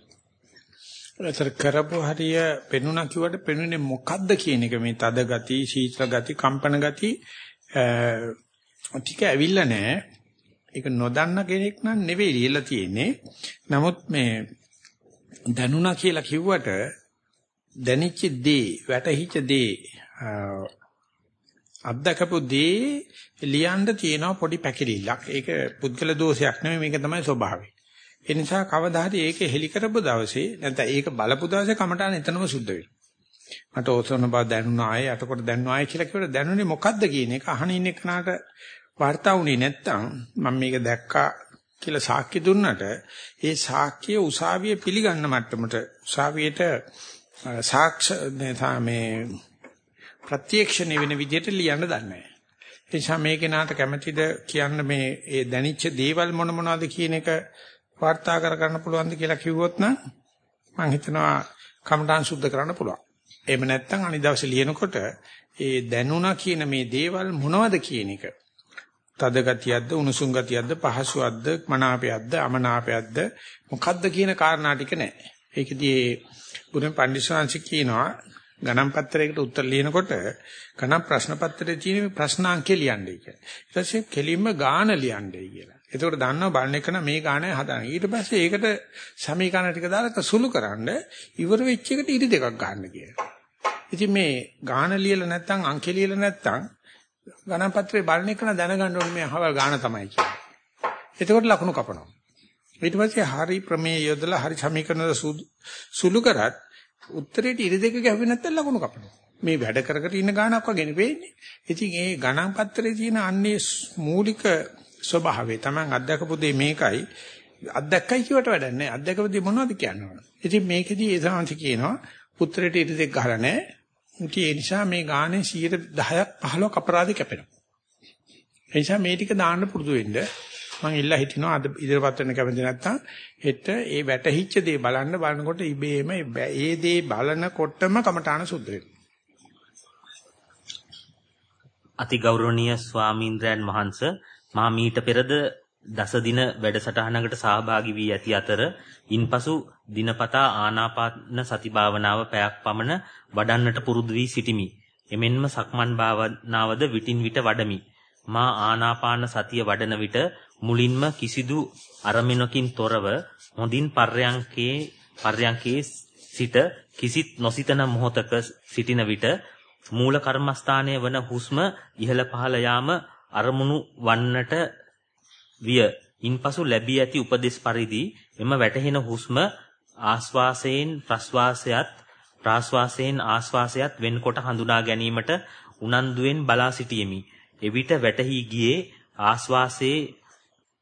ඒතර කරපු හරිය පෙනුණා කිව්වට පෙනුනේ මොකද්ද කියන එක මේ තද ගති, සීතල ගති, කම්පන ගති ටික ඇවිල්ලා නැහැ. ඒක නොදන්න කෙනෙක් නම් නෙවෙයි ලියලා තියෙන්නේ. නමුත් මේ දැනුණා කියලා කිව්වට දැනිච්ච දේ, වැටහිච්ච දේ අත්දකපු දේ ලියන්න තියෙන පොඩි පැකිලිල්ලක්. ඒක පුද්ගල දෝෂයක් නෙමෙයි මේක තමයි ස්වභාවය. ඒ නිසා කවදා හරි ඒක හෙලි කරපු දවසේ නැත්නම් ඒක බලපු දවසේ කමටහන එතනම සුද්ධ වෙනවා. මට ඕසන බව දැනුණා ආයේ අතකොට දැනුණා ආයේ කියලා කිව්වට දැනුනේ මොකද්ද කියන එක අහන ඉන්න කෙනාට වාර්තා වුණේ නැත්තම් මම මේක දැක්කා කියලා සාක්ෂි දුන්නට ඒ සාක්ෂිය උසාවියේ පිළිගන්න මට්ටමට උසාවියට සාක්ෂ මේ ප්‍රත්‍යක්ෂණය වෙන විදිහට ලියන්න දන්නේ නැහැ. ඒ නිසා මේ කෙනාට කැමැතිද කියන්න මේ ඒ දැනිච්ච දේවල් මොන මොනවද කියන එක වාර්තා කර ගන්න පුළුවන්ද කියලා කිව්වොත් නම් මම හිතනවා කමඨාන් සුද්ධ කරන්න පුළුවන්. එහෙම නැත්නම් අනිත් දවසේ ලියනකොට ඒ දැනුණා කියන මේ දේවල් මොනවද කියන එක තද ගතියක්ද උණුසුම් ගතියක්ද පහසුවක්ද මනාපයක්ද අමනාපයක්ද මොකද්ද කියන කාරණා ටික නැහැ. ඒකදී බුදුන් පඬිස්සංශ කියනවා ගණන් පත්‍රයකට උත්තර ලියනකොට ගණන් ප්‍රශ්න පත්‍රයේ තියෙන ප්‍රශ්නාංකය ලියන්නයි කියලා. ඊට පස්සේ කෙලින්ම ගාන ලියන්නයි කියලා. එතකොට දන්නවා බලන එක මේ ගානයි හදන. ඊට පස්සේ ඒකට සමීකරණ ටික දාලා සුළු කරන්න ඉවර වෙච්ච එකට ඉරි දෙකක් ගන්න කියලා. ඉතින් මේ ගාන ලියලා නැත්නම් අංක ලියලා නැත්නම් ගණන් පත්‍රේ බලන එක දැනගන්න ඕනේ මේ අහවල් ගාන තමයි කියන්නේ. එතකොට ලකුණු කපනවා. ඊට පස්සේ හරි ප්‍රමේය යොදලා හරි සමීකරණ සුළු කරත් උත්තරේට ඉරි දෙක ගැහුවේ නැත්නම් ලකුණු කපනවා. මේ වැඩ කර කර ඉන්න ගානක් වගේ නෙවෙන්නේ. ඉතින් ඒ ගණන් පත්‍රයේ තියෙන අන්නේ මූලික ස්වභාවය තමයි අත්දකපු දේ මේකයි. අත්දැක්කයි කියවට වැඩක් නැහැ. අත්දැකපු දේ මොනවද කියනවා. ඉතින් මේකෙදි ඒ සාංශ කියනවා පුත්‍රයට ඉරි දෙක ගහලා නැහැ. ඉතින් ඒ නිසා මේ ගානේ 10ක් 15ක් අපරාධ කැපෙනවා. ඒ නිසා මේ ටික දාන්න පුරුදු වෙන්න මම ඉල්ලා හිටිනවා අද ඉදිරියපත් වෙන්න කැමති නැත්නම් හෙට ඒ වැටහිච්ච දේ බලන්න බලනකොට ඉබේම ඒ දේ බලනකොටම කමඨාන සුද්ධ වෙනවා. අතිගෞරවනීය ස්වාමීන්ද්‍රයන් වහන්ස මා මීට පෙරද දස දින වැඩසටහනකට සහභාගී වී ඇති අතර ඉන්පසු දිනපතා ආනාපාන සති භාවනාව පැයක් පමණ වඩන්නට පුරුදු වී සිටිමි. එමෙන්ම සක්මන් භාවනාවද විටින් විට වඩමි. මා ආනාපාන සතිය වඩන විට මුලින්ම කිසිදු අරමුණකින් තොරව හොඳින් පර්යංකේ පර්යංකේ සිට කිසිත් නොසිතන මොහොතක සිටින විට මූල කර්මස්ථානයේ වන හුස්ම ඉහළ පහළ යාම අරමුණු වන්නට විය. ඉන්පසු ලැබී ඇති උපදෙස් පරිදි එම වැටහෙන හුස්ම ආස්වාසයෙන් ප්‍රස්වාසයත් ප්‍රාස්වාසයෙන් ආස්වාසයත් වෙන්කොට හඳුනා ගැනීමට උනන්දුවෙන් බලා සිටියෙමි. එවිට වැටහි ගියේ ආස්වාසයේ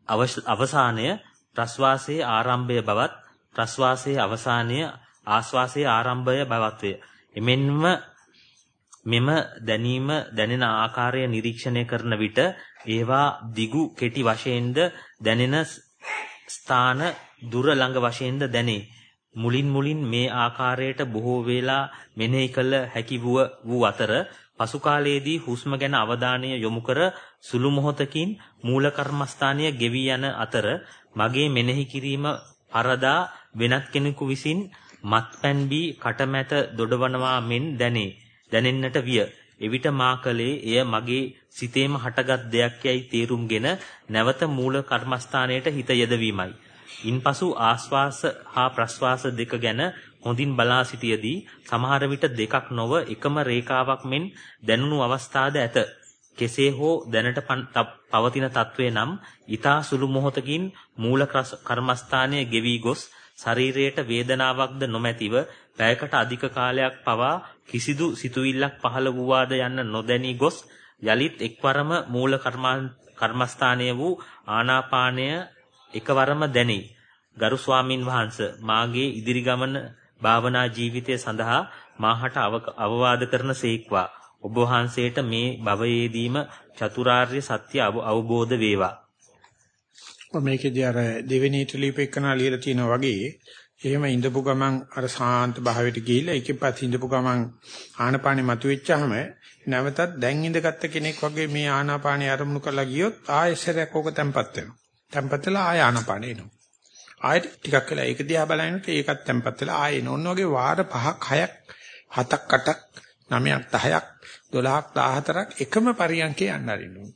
අවසානය ප්‍රස්වාසයේ ආරම්භය බවත් ප්‍රස්වාසයේ අවසානය ආස්වාසයේ ආරම්භය බවත්ය. එමෙන්ම මෙම දැනීම දැනෙන ආකාරය නිරීක්ෂණය කරන විට ඒවා දිගු කෙටි වශයෙන්ද දැනෙන ස්ථාන දුර ළඟ වශයෙන්ද දැනේ. මුලින් මුලින් මේ ආකාරයට බොහෝ වේලා මෙනෙහි කළ හැකි වූ අතර පසු කාලයේදී හුස්ම ගැන අවධානය යොමු කර සුළු මොහොතකින් මූල කර්මස්ථානය ගෙවි යන අතර මගේ මෙනෙහි කිරීම පරදා වෙනත් කෙනෙකු විසින් මත්පැන් බී කටමැත දොඩවනවා මෙන් දැනේ. දැනෙන්නට විය. එවිට මා කලේ එය මගේ සිතේම හටගත් දෙයක් යයි තේරුම්ගෙන නැවත මූල කර්මස්ථානයට හිත යෙදවීමයි. ඉන්පසු ආස්වාස හා ප්‍රස්වාස දෙක ගැන හොඳින් බලා සිටියේදී සමහර විට දෙකක් නොව එකම රේඛාවක් මෙන් දැනුණු අවස්ථාද ඇත. කෙසේ හෝ දැනට පවතින తත්වේ නම් ඊතා සුළු මොහොතකින් මූල කර්මස්ථානයේ ගෙවි ගොස් ශරීරයට වේදනාවක්ද නොමැතිව පැයකට අධික කාලයක් පවා කිසිදු සිතුවිල්ලක් පහළ වූවාද යන්න නොදැනී ගොස් යලිත් එක්වරම මූල කර්මස්ථානය වූ ආනාපානය එකවරම දැනේ. ගරු ස්වාමින් වහන්සේ මාගේ ඉදිරි ගමන භාවනා ජීවිතය සඳහා මාහට අවවාද කරන සේක්වා. ඔබ වහන්සේට මේ භවයේදීම චතුරාර්ය සත්‍ය අවබෝධ වේවා. මේකේදී අර දෙවෙනි ටෙලිපෙකනා ලියලා තියෙනවා වගේ එහෙම ඉඳපු ගමන් අර සාන්ත භාවයට ගිහිල්ලා ඒකෙන් පස්සේ ඉඳපු ගමන් ආනපානෙ මතුවෙච්චාම නැවතත් දැන් ඉඳගත්ත කෙනෙක් වගේ මේ ආනාපානෙ අරමුණු කරලා ගියොත් ආයෙසරයක් ඕක තැම්පත් වෙනවා. තැම්පත් වෙලා ආය ආනාපානෙ එනවා. ආයෙත් ටිකක් වෙලා ඒක දිහා බලනකොට ඒකත් තැම්පත් වෙලා ආයෙ එනවා. ඔන්න වගේ වාර 5ක් 6ක් 7ක් 8ක් 9ක් 10ක් 12ක් 14ක් එකම පරියන්කේ යන්න අරින්න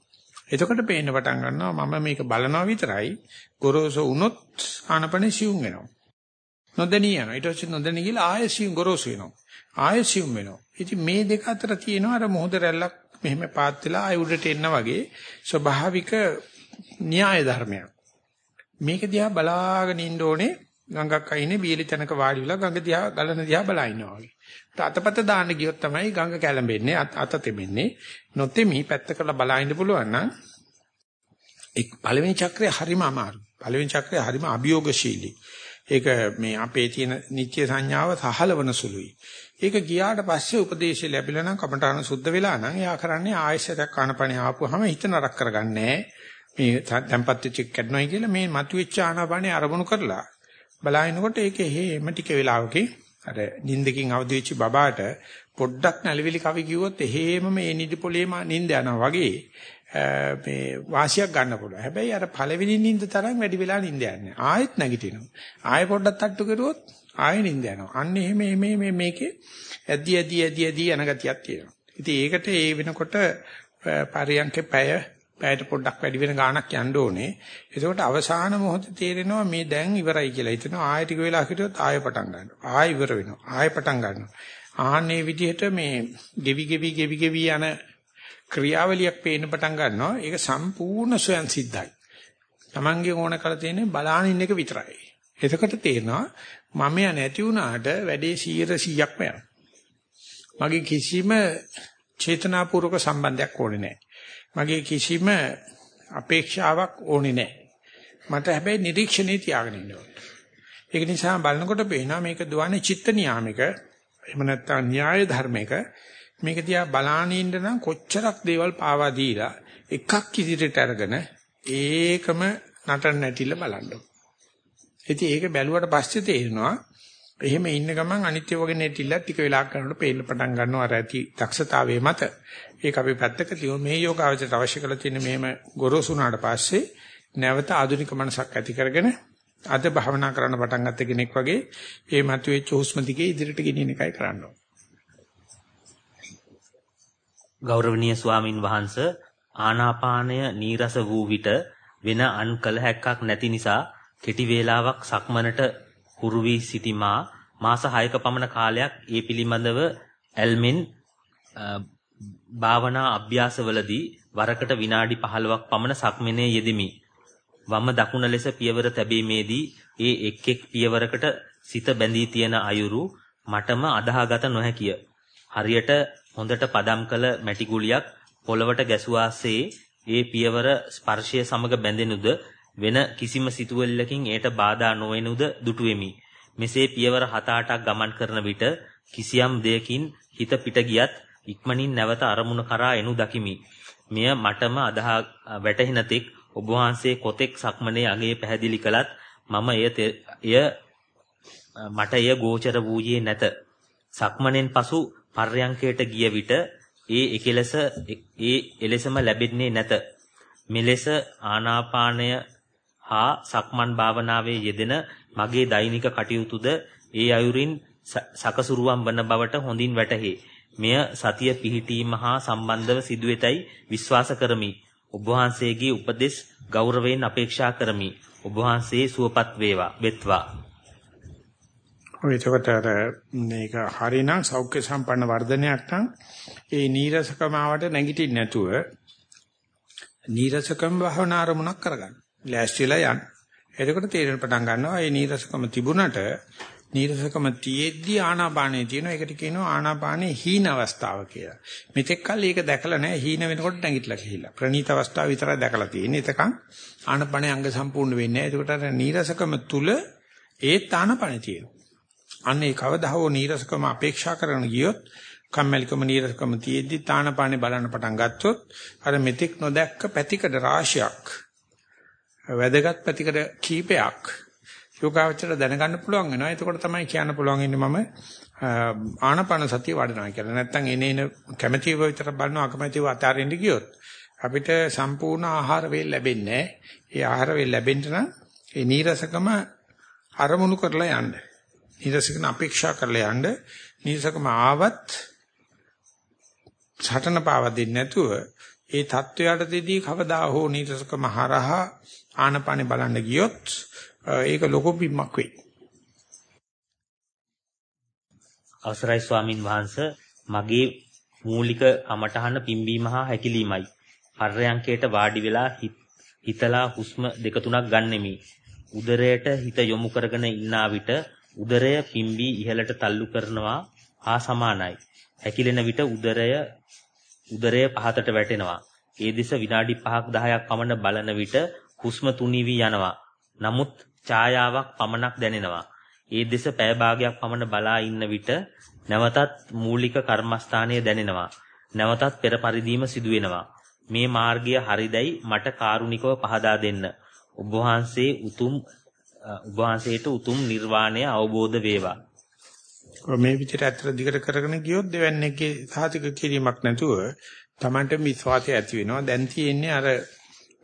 එතකොට පේන්න පටන් ගන්නවා මම මේක බලනවා විතරයි ගොරෝසු වුණොත් ආනපනේ සියුම් වෙනවා. නොදැනී යනවා. ඊට පස්සේ නොදැනී ගිහලා ආයෙ සියුම් ගොරෝසු වෙනවා. ආයෙ සියුම් වෙනවා. ඉතින් මේ දෙක අතර තියෙනවා අර මොහොත රැල්ලක් මෙහෙම පාත් වෙලා ආයෙ උඩට එන්න වගේ ස්වභාවික න්‍යාය ධර්මයක්. මේක දිහා බලාගෙන ඉන්න ඕනේ ගඟක් අයිනේ බීලි තැනක වාඩි වෙලා ගඟ දිහා ගලන දිහා බලා ඉන්නවා වගේ. අතපත දාන්න ගියොත් තමයි ගඟ කැළඹෙන්නේ අත තෙමෙන්නේ. නොතෙමි පැත්ත කරලා බලා ඉන්න පුළුවන් නම් එක් පළවෙනි චක්‍රය හරිම අමාරු. පළවෙනි චක්‍රය හරිම අභියෝගශීලී. ඒක මේ අපේ තියෙන නිත්‍ය සංඥාව සහලවන සුළුයි. ඒක ගියාට පස්සේ උපදේශය ලැබිලා නම් කමඨාන සුද්ධ වෙලා නම් එයා කරන්නේ ආයෙසරයක් කනපනේ ආපුවාම හිත නරක කරගන්නේ මේ tempat වෙච්ච කැඩනොයි කියලා මේ මතුවෙච්ච ආනාපානේ අරමුණු කරලා බලහිනකොට ඒකේ හේම ටික වෙලාවකේ අර නිින්දකින් අවදි වෙච්ච බබාට පොඩ්ඩක් නැලවිලි කවි කිව්වොත් එහෙම මේ නිදි පොලේම නිින්ද යනවා වගේ මේ වාසියක් ගන්න පුළුවන්. හැබැයි අර පළවෙනි නිින්ද තරම් වැඩි වෙලා නිින්ද යන්නේ. ආයෙත් නැගිටිනවා. ආයෙ පොඩ්ඩක් තට්ටු කරුවොත් ආයෙ නිින්ද යනවා. අන්න එහෙම එහෙම මේ මේකේ ඇදි ඇදි ඇදි ඇදි යන ගතියක් තියෙනවා. ඉතින් ඒකට ඒ වෙනකොට පරියන්කේ පැය පැයට පොඩ්ඩක් වැඩි වෙන ගාණක් යන්න ඕනේ. එතකොට අවසාන මොහොතේ තේරෙනවා මේ දැන් ඉවරයි කියලා. හිතනවා ආයෙ ටික වෙලා හිටියොත් ආයෙ පටන් ගන්නවා. ආයෙ ඉවර වෙනවා. ආයෙ පටන් ගන්නවා. ආන්නේ විදිහට මේ ගෙවි ගෙවි ගෙවි ගෙවි යන ක්‍රියාවලියක් පේන්න පටන් ගන්නවා. ඒක සම්පූර්ණ ස්වයන් සිද්ධයි. Tamange ඕන කරලා තියෙන්නේ බලාන ඉන්න එක විතරයි. එතකොට තේරෙනවා මම ය නැති වුණාට වැඩේ 100%ක්ම යනවා. මගේ කිසිම චේතනාපූර්වක සම්බන්ධයක් ඕනේ නැහැ. මගේ කිසිම අපේක්ෂාවක් ඕනේ නැහැ. මට හැබැයි නිරීක්ෂණේ තියාගෙන ඉන්න ඕනේ. ඒක නිසා බලනකොට පේනවා මේක දුවන්නේ චිත්ත නියාමික එහෙම නැත්නම් න්‍යාය ධර්මයක මේක දිහා බලාගෙන ඉන්න නම් කොච්චරක් දේවල් පාවා දීලා එකක් ඉදිරියට අරගෙන ඒකම නටන්න නැතිල බලන්න. ඉතින් ඒක බැලුවට පස්සේ තේරෙනවා එහෙම ඉන්න ගමන් අනිත්‍ය වගේ නැතිලා ටික වෙලාවක් කරනකොට පේන්න පටන් ගන්නවා අර ඇති දක්ෂතාවයේ මත. ඒක අපි පැත්තක තියමු මේ යෝගාවචරයට අවශ්‍ය කරලා තියෙන මෙහෙම ගොරෝසුනාට පස්සේ නැවත ආධුනික මනසක් ඇති කරගෙන අද භවනා කරන්න පටන් ගත්ත කෙනෙක් වගේ ඒ මතුවෙච්ච හුස්ම දිගේ ඉදිරියට ගෙනියන එකයි කරන්න ඕන. ගෞරවනීය ස්වාමින් වහන්සේ ආනාපානය නීරස වූ විට වෙන අන් කල හැක්කක් නැති නිසා කෙටි වේලාවක් සක්මනට හුරු වී සිටිමා මාස 6ක පමණ කාලයක් ඒ පිළිබඳව ඇල්මෙන් භාවනා අභ්‍යාසවලදී වරකට විනාඩි 15ක් පමණ සක්මනේ යෙදෙමි. වම දකුණ ලෙස පියවර තැබීමේදී ඒ එක් එක් පියවරකට සිත බැඳී තියෙන අයුරු මටම අදාහගත නොහැකිය. හරියට හොඳට පදම් කළ මැටි ගුලියක් පොළවට ගැසුවාසේ ඒ පියවර ස්පර්ශය සමග බැඳෙනුද වෙන කිසිම සිතුවිල්ලකින් ඒට බාධා නොවෙනුද දුටුවෙමි. මෙසේ පියවර 7-8ක් ගමන් කරන විට කිසියම් දෙයකින් හිත පිට ගියත් ඉක්මනින් නැවත අරමුණ කරා එනු දකිමි. මෙය මටම අදහා වැටහෙන තෙක් ඔබ වහන්සේ කොතෙක් සක්මනේ අගේ පැහැදිලි කළත් මම එය එය මට එය ගෝචර වූයේ නැත. සක්මනෙන් පසු පර්යංකයට ගිය විට ඒ එකලස ඒ එලෙසම ලැබෙන්නේ නැත. මෙලෙස ආනාපානය හා සක්මන් භාවනාවේ යෙදෙන මගේ දෛනික කටයුතුද ඒ අයුරින් සකසුරුවම් වන බවට හොඳින් වැටහේ. මෙය සතිය පිහිටීම හා සම්බන්ධව සිදුවෙතයි විශ්වාස කරමි. ඔබ වහන්සේගේ උපදෙස් ගෞරවයෙන් අපේක්ෂා කරමි. ඔබ වහන්සේ සුවපත් වේවා. වෙත්වා. ඔය එතකොට අර මේක හරිනම් සෞඛ්‍ය සම්පන්න වර්ධනයක් නම් ඒ නීරසකම ආවට නැගිටින්න නැතුව නීරසකම භවනා ආරමුණක් කරගන්න. ලෑස්තිලා යන්න. එතකොට තේරෙන්න පටන් ගන්නවා මේ නීරසකම තිබුණට නීරසකම තියෙද්දි ආනාපානේ තියෙනවා. ඒකට කියනවා ආනාපානේ හීන අවස්ථාව කියලා. මෙතෙක් කල් ඒක දැකලා නැහැ. හීන වෙනකොට නැගිටලා ගිහිල්ලා. ප්‍රනීත අවස්ථාව විතරයි දැකලා තියෙන්නේ. එතකන් ආනාපානේ අංග සම්පූර්ණ වෙන්නේ නැහැ. ඒකට අර නීරසකම තුල ඒත් ආනාපානේ තියෙනවා. අන්නේ කවදා හෝ නීරසකම අපේක්ෂා කරන ගියොත් කම්මැලිකම නීරසකම තියෙද්දි තානපානේ බලන්න පටන් ගත්තොත් අර මෙතෙක් නොදැක්ක පැතිකඩ රාශියක් වැදගත් පැතිකඩ කීපයක් යෝගාවචර දැනගන්න පුළුවන් වෙනවා. එතකොට තමයි කියන්න පුළුවන් ඉන්නේ මම ආනපන සතිය වඩනවා කියලා. නැත්තම් එනේ එන කැමැතිව විතර බලනවා අකමැතිව අතාරින්න ගියොත් අපිට සම්පූර්ණ ආහාර වේල් ලැබෙන්නේ ඒ ආහාර වේල් ලැබෙන්න නම් ඒ නීරසකම අරමුණු කරලා යන්න. නීරසකන අපේක්ෂා කරලා යන්න. නීරසකම ආවත් සටන පාව දෙන්නේ නැතුව ඒ தත්වයට දෙදී කවදා හෝ නීරසකම හරහා ආනපනේ බලන්න ගියොත් ඒක ලොකු බිම්මක් වෙයි. අවසරයි ස්වාමින් වහන්සේ මගේ මූලික කමඨහන පිම්බීම හා හැකිලීමයි. පර්යංකයට වාඩි වෙලා හිතලා හුස්ම දෙක තුනක් ගන්නෙමි. උදරයට හිත යොමු කරගෙන ඉන්නා විට උදරය පිම්බී ඉහළට තල්ලු කරනවා හා සමානයි. හැකිලෙන විට උදරය උදරය පහතට වැටෙනවා. ඒ දෙස විනාඩි 5ක් 10ක් පමණ බලන විට හුස්ම තුනී වී යනවා. නමුත් ඡායාවක් පමණක් දැනෙනවා. ඒ දෙස පෑ භාගයක් පමණ බලා ඉන්න විට නැවතත් මූලික කර්මස්ථානය දැනෙනවා. නැවතත් පෙර පරිදීම සිදුවෙනවා. මේ මාර්ගය හරිදයි මට කාරුණිකව පහදා දෙන්න. ඔබ වහන්සේ උතුම් ඔබ වහන්සේට උතුම් නිර්වාණය අවබෝධ වේවා. මේ විදිහට ඇත්තට දිගට කරගෙන ගියොත් දෙවන්නේගේ සාතික කිරීමක් නැතුව Tamanට විශ්වාසය ඇති වෙනවා. දැන් තියෙන්නේ අර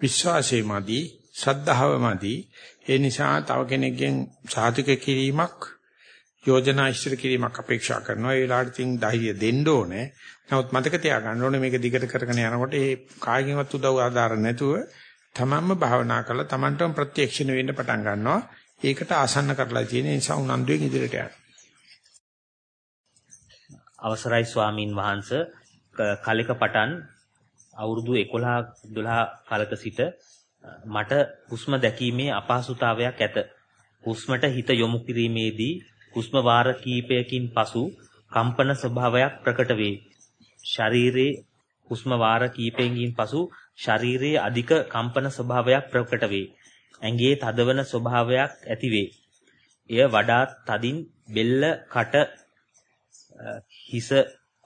විශ්වාසයමදි, ශ්‍රද්ධාවමදි. ඒ නිසා තව කෙනෙක්ගෙන් සාතික කිරීමක් යෝජනා ඉදිරි කිරීමක් අපේක්ෂා කරනවා. ඒ වෙලාවට තින් ධෛර්යය දෙන්න ඕනේ. නමුත් මතක තියාගන්න ඕනේ මේක දිගට කරගෙන යනකොට ඒ කායිකවත් උදව් ආධාර නැතුව තමන්ම භාවනා කරලා තමන්ටම ප්‍රත්‍යක්ෂණ වෙන්න පටන් ගන්නවා. ඒකට ආසන්න කරලා තියෙන නිසා උනන්දුවෙන් ඉදිරියට යන්න. අවසරයි ස්වාමින් වහන්සේ කලික පටන් අවුරුදු 11 12 කලක සිට මට හුස්ම දැකීමේ අපහසුතාවයක් ඇත. හුස්මට හිත යොමු කිරීමේදී හුස්ම වාර කීපයකින් පසු කම්පන ස්වභාවයක් ප්‍රකට වේ. ශරීරයේ හුස්ම වාර කීපයකින් පසු ශරීරයේ අධික කම්පන ස්වභාවයක් ප්‍රකට වේ. ඇඟේ තදවන ස්වභාවයක් ඇති වේ. එය වඩාත් තදින් බෙල්ල කට හිස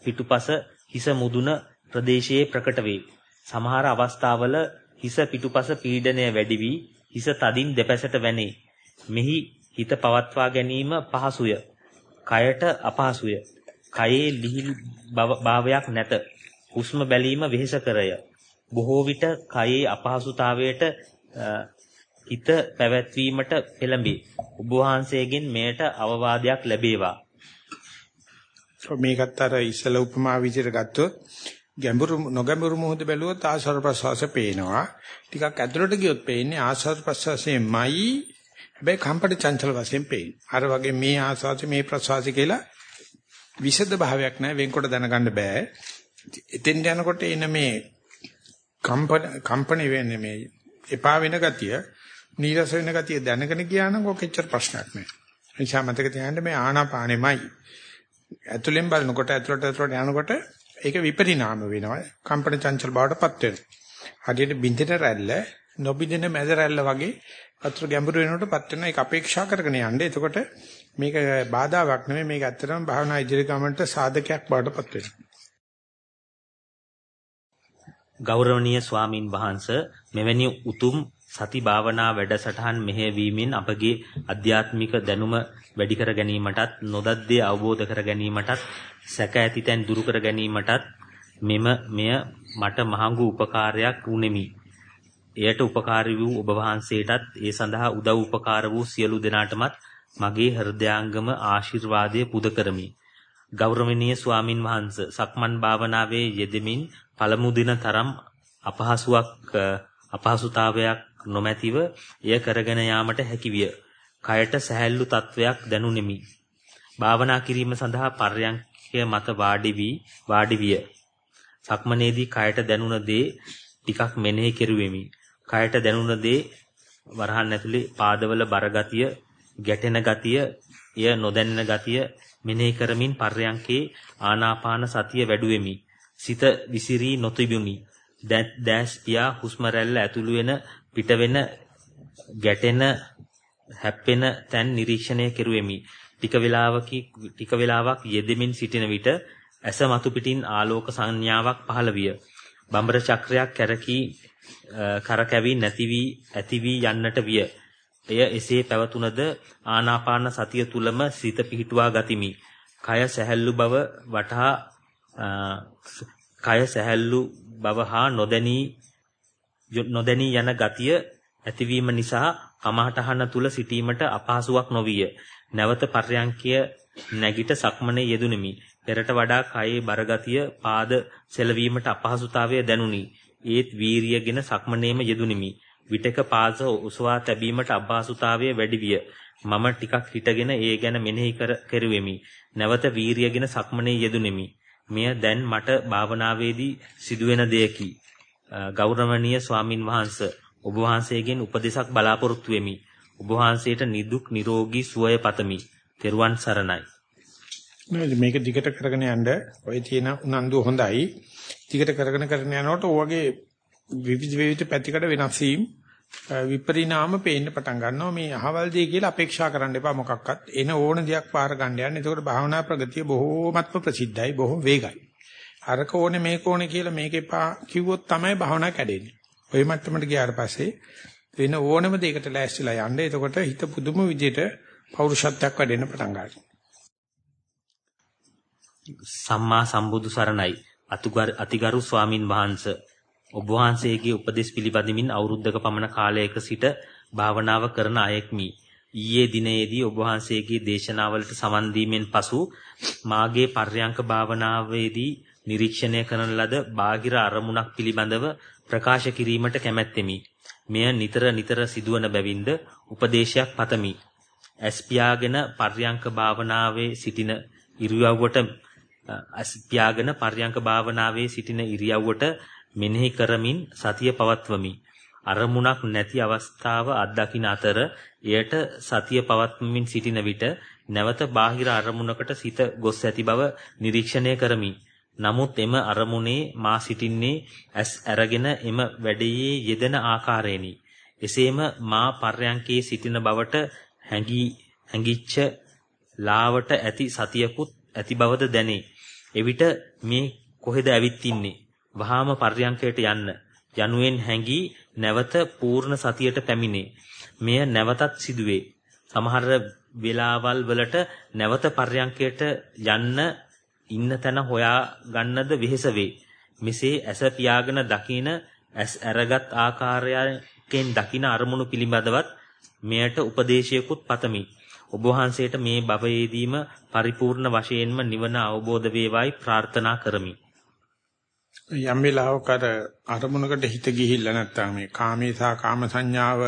පිටුපස හිස මුදුන ප්‍රදේශයේ ප්‍රකට වේ. සමහර අවස්ථාවල හිස පිටුපස පීඩනය වැඩි වී හිස තදින් දෙපැසට වැනේ. මෙහි හිත පවත්වා ගැනීම පහසුය. කයට අපහසුය. කයේ ලිහිල් භාවයක් නැත. හුස්ම බැලීම වෙහෙස කරය. බොහෝ විට කයේ අපහසුතාවයට හිත පැවැත්වීමට පෙළඹේ. ඔබ වහන්සේගෙන් මෙයට අවවාදයක් ලැබේවා. මේකත් අර ඉස්සල උපමා විදිහට ගත්තොත් ගැඹුරු නොගැඹුරු මොහොත බැලුවොත් ආශ්වාස ප්‍රශ්වාස පේනවා. ටිකක් ඇතුළට ගියොත් පේන්නේ ආශ්වාස ප්‍රශ්වාසයේමයි හැබැයි කම්පට චංචල වශයෙන් පේන්නේ. අර වගේ මේ ආස්වාද මේ ප්‍රසවාස කියලා විෂද භාවයක් නැහැ වෙන්කොට දැනගන්න බෑ. එතෙන් යනකොට එන මේ කම්පන කම්පණ වෙන්නේ මේ එපා වෙන ගතිය, නීරස වෙන ගතිය දැනගෙන ගියා නම් ඔකෙච්චර ප්‍රශ්නයක් නෑ. ඒ නිසා මතක තියාගන්න මේ ආනාපානෙමයි. ඇතුලෙන් බලනකොට ඇතුලට ඇතුලට යනකොට ඒක විපරිණාම වෙනවා. කම්පන චංචල බවටපත් වෙනවා. හරියට බින්දෙන රැල්ල, නොබින්දෙන මැද රැල්ල වගේ අතර ගැඹුරු වෙනකොටපත් වෙන එක අපේක්ෂා කරගෙන යන්න. එතකොට මේක බාධාවක් නෙමෙයි මේක ඇත්තටම භාවනා ඉදිරි ගමනට සාධකයක් බවටපත් වෙනවා. ගෞරවනීය ස්වාමින් වහන්සේ මෙවැනි උතුම් සති භාවනා වැඩසටහන් මෙහෙයවීමෙන් අපගේ අධ්‍යාත්මික දැනුම වැඩි කර ගැනීමටත් නොදත් දේ අවබෝධ කර ගැනීමටත් සැක ඇති තැන් දුරු කර ගැනීමටත් මෙම මෙය මට මහඟු උපකාරයක් වුනේමි. එයට උපකාරී වූ ඔබ වහන්සේටත් ඒ සඳහා උදව් උපකාර වූ සියලු දෙනාටමත් මගේ හෘදයාංගම ආශිර්වාදය පුද කරමි. ගෞරවනීය ස්වාමින් වහන්සේ සක්මන් භාවනාවේ යෙදෙමින් පළමු දින තරම් අපහසුයක් අපහසුතාවයක් නොමැතිව එය කරගෙන යාමට හැකිවිය. කයට සැහැල්ලු තත්වයක් දැනුනිමි. භාවනා කිරීම සඳහා පර්යංකය මත වාඩි වී වාඩි විය. සක්මනේදී කයට දැනුණ දේ ටිකක් මෙනෙහි කෙරුවෙමි. කයට දැනුණ දේ වරහන් ඇතුලේ පාදවල බර ගතිය, ගැටෙන ගතිය, එය නොදැන්න ගතිය මෙනෙහි කරමින් පර්යංකේ ආනාපාන සතිය වැඩුවෙමි. සිත විසිරී නොතිබුනි. දැස් පියා හුස්ම රැල්ල ඇතුළු වෙන පිට වෙන ගැටෙන හැප්පෙන තැන් නිරීක්ෂණය කෙරුවෙමි. ටික වේලාවක ටික වේලාවක් යෙදෙමින් සිටින විට ඇස මතු පිටින් ආලෝක සංඥාවක් පහළ විය. බඹර චක්‍රයක් කැරකී කරකැවි නැති වී ඇති වී යන්නට විය. එය එසේ පැවතුනද ආනාපාන සතිය තුලම සිත පිහිටුවා ගතිමි. කය සැහැල්ලු බව වටහා කය සැහැල්ලු බව හා නොදැනී නොදැනී යන ගතිය ඇතිවීම නිසා කමහටහන තුල සිටීමට අපහසුාවක් නොවිය. නැවත පර්යංකය නැගිට සක්මනේ යෙදුනිමි. පෙරට වඩා කයේ බරගතිය පාද සෙලවීමට අපහසුතාවය දැනුනි. ඒත් වීරියගෙන සක්මනේම යෙදුනිමි. විටක පාස උසවා තැබීමට අපහසුතාවය වැඩි විය. මම ටිකක් හිටගෙන ඒ ගැන මෙනෙහි කර කෙරුවෙමි. නැවත වීරියගෙන සක්මනේ යෙදුනිමි. මෙය දැන් මට භාවනාවේදී සිදුවෙන දෙයකි. ගෞරවනීය ස්වාමින් වහන්සේ ඔබ වහන්සේගෙන් උපදේශක් බලාපොරොත්තු වෙමි. ඔබ වහන්සේට නිදුක් නිරෝගී සුවය පතමි. තෙරුවන් සරණයි. මේක දිගට කරගෙන යන්න ඔය තියෙන උනන්දු හොඳයි. දිගට කරගෙන කරගෙන යනකොට ඔයගේ විවිධ විවිධ පැතිකඩ වෙනස් වීම විපරිණාම පේන්න පටන් ගන්නවා මේ අහවල් දෙය කියලා අපේක්ෂා කරන්න එපා මොකක්වත් එන ඕන දෙයක් පාර ගන්න යන්න. එතකොට භාවනා ප්‍රගතිය බොහෝමත්ම ප්‍රසිද්ධයි බොහෝ වේගයි. අරක ඕනේ මේක ඕනේ කියලා මේක එපා කිව්වොත් තමයි භාවනා කැඩෙන්නේ. ওই මට්ටමට ගියාට පස්සේ වෙන ඕනම දෙයකට ලෑස්තිලා යන්න. එතකොට හිත පුදුම විදිහට පෞරුෂත්වයක් වැඩෙන්න පටන් ගන්නවා. සම්මා සම්බුදු සරණයි අතිගරු ස්වාමින් වහන්සේ ඔබ වහන්සේගේ උපදෙස් පිළිපදිමින් අවුරුද්දක පමණ කාලයක සිට භාවනාව කරන අයෙක්මි. ඊයේ දිනයේදී ඔබ වහන්සේගේ දේශනාවලට සමන් දීමෙන් පසු මාගේ පර්යංක භාවනාවේදී නිරීක්ෂණය කරන ලද බාහිර අරමුණක් පිළිබඳව ප්‍රකාශ කිරීමට කැමැත්තෙමි. මෙය නිතර නිතර සිදුවන බැවින්ද උපදේශයක් පතමි. ඇස් පියාගෙන පර්යංක භාවනාවේ සිටින ඉරියව්වට ඇස් පියාගෙන පර්යංක භාවනාවේ සිටින ඉරියව්වට මෙනෙහි කරමින් සතිය පවත්වමි. අරමුණක් නැති අවස්ථාව අත්දකින අතර එයට සතිය පවත්වමින් සිටින විට නැවත බාහිර අරමුණකට සිත ගොස් ඇති බව නිරීක්ෂණය කරමි. නමුත් එම අරමුණේ මා සිටින්නේ ඇස් අරගෙන එම වැඩයේ යෙදෙන ආකාරයෙනි. එසේම මා පර්යංකේ සිටින බවට හැඟී හැඟිච්ච ලාවට ඇති සතියකුත් ඇති බවද දැනේ. එවිට මේ කොහෙද ඇවිත් ඉන්නේ? වහාම පර්යංකයට යන්න. යනුවෙන් හැඟී නැවත පූර්ණ සතියට පැමිණේ. මෙය නැවතත් සිදුවේ. සමහර වෙලාවල් වලට නැවත පර්යංකයට යන්න ඉන්න තැන හොයා ගන්නද වෙහෙස වේ. මෙසේ ඇස පියාගෙන දකින ඇස් අරගත් ආකාරයෙන් දකින අරමුණු පිළිබඳවත් මෙයට උපදේශයකුත් පතමි. ඔබ වහන්සේට මේ භවයේදීම පරිපූර්ණ වශයෙන්ම නිවන අවබෝධ වේවායි ප්‍රාර්ථනා කරමි. යම් වෙලාවක අරමුණකට හිත ගිහිල්ලා නැත්නම් මේ කාමේ සහ කාම සංඥාව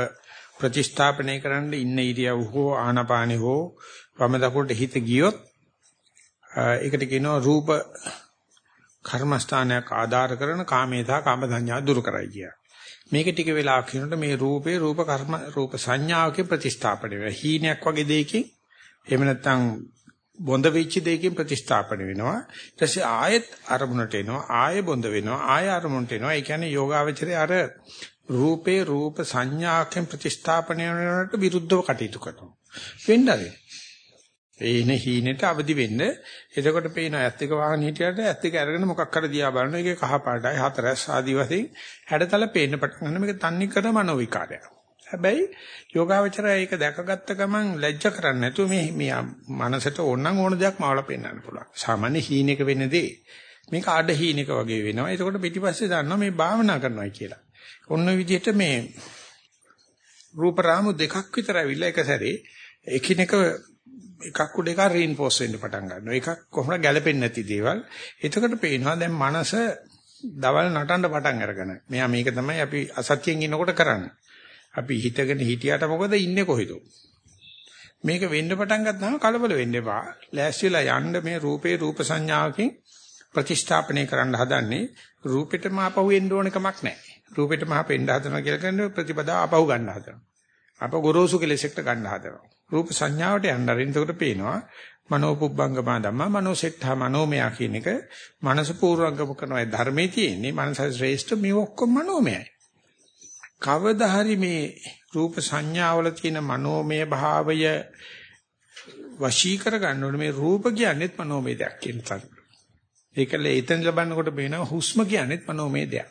ප්‍රතිස්ථාපනය කරන්න ඉන්න ඉරියව් හෝ ආනාපානෙ හෝ වම දකුණට හිත ගියොත් ඒකට කියනවා රූප කර්මස්ථානයක් ආධාර කරන කාමේ සහ කාම සංඥා දුරු කරයි කිය. මේක ටික වෙලාවක් කියනකොට මේ රූපේ රූප කර්ම රූප සංඥාවක ප්‍රතිස්ථාපනය වෙනවා. හීනයක් වගේ දෙයකින් එහෙම නැත්නම් බොඳ වෙච්ච දෙයකින් ප්‍රතිස්ථාපන වෙනවා. ඊට පස්සේ ආයෙත් අරමුණට එනවා. ආයෙ බොඳ වෙනවා. ආයෙ අරමුණට එනවා. ඒ කියන්නේ යෝගාවචරයේ අර රූපේ රූප සංඥාකෙන් ප්‍රතිස්ථාපනය වෙනවට විරුද්ධව කටයුතු කරනවා. වෙන්නද? ඒන හීනෙට අවදි වෙන්න. එතකොට පේන ඇත්ත එක වාහන හිටියට ඇත්ත එක අරගෙන මොකක් කර දිහා බලන එකේ කහ පාටයි හතරස් ආදි වශයෙන් හැඩතල පේන්න පටන් ගන්න මේක තන්නේ කර මනෝ විකාරයක්. හැබැයි යෝගාවචරය ඒක දැකගත්ත ගමන් ලැජ්ජ කරන්නේ නැතුව මේ මේ මනසට ඕනනම් ඕන දෙයක් මාවලා පෙන්වන්න පුළුවන්. සාමාන්‍ය හීනෙක වෙන දේ මේක අඩ හීනෙක වගේ වෙනවා. එතකොට පිටිපස්සේ දන්නවා මේ භාවනා කරනවා කියලා. ඔන්න විදිහට මේ රූප රාමු දෙකක් විතර ඇවිල්ලා එක සැරේ එකිනෙක එකක් උඩ එකක් රීන්ෆෝස් වෙන්න පටන් ගන්නවා. එකක් කොහොමද ගැලපෙන්නේ නැති දේවල්. එතකොට පේනවා දැන් මනස දවල් නටන්න පටන් අරගෙන. මෙයා මේක තමයි අපි අසත්‍යයෙන් ඉන්නකොට කරන්නේ. අපි හිතගෙන හිටියට මොකද ඉන්නේ කොහෙද? මේක වෙන්න පටන් ගත්තාම කලබල වෙන්න එපා. ලෑස්තිලා යන්න මේ රූපේ රූප සංඥාවකින් ප්‍රතිස්ථාපනය කරන්න හදන්නේ රූපෙටම ආපහු එන්න ඕන කමක් නැහැ. රූපෙටම ආපෙන්න හදනවා කියලා කියන්නේ ප්‍රතිපදාව ආපහු ගන්න හදනවා. අප ගොරෝසු කෙලෙසෙක්ට ගන්න හදනවා. රූප සංඥාවට යන්න අරින් එතකොට පේනවා මනෝපුබ්බංගමා ධම්මා මනෝසෙට්ඨා මනෝමයා කියන එක මනස පූර්වංගම කරනවා ධර්මයේ තියෙන්නේ මනස ශ්‍රේෂ්ඨ මේ ඔක්කොම මනෝමයයි. කවදා හරි මේ රූප සංඥාවල තියෙන මනෝමය භාවය වශී කර ගන්න ඕනේ මේ රූප කියන්නේත් මනෝමය දෙයක් කියන තරම. ඒකල එතන ලබනකොට බේනවා හුස්ම කියන්නේත් මනෝමය දෙයක්.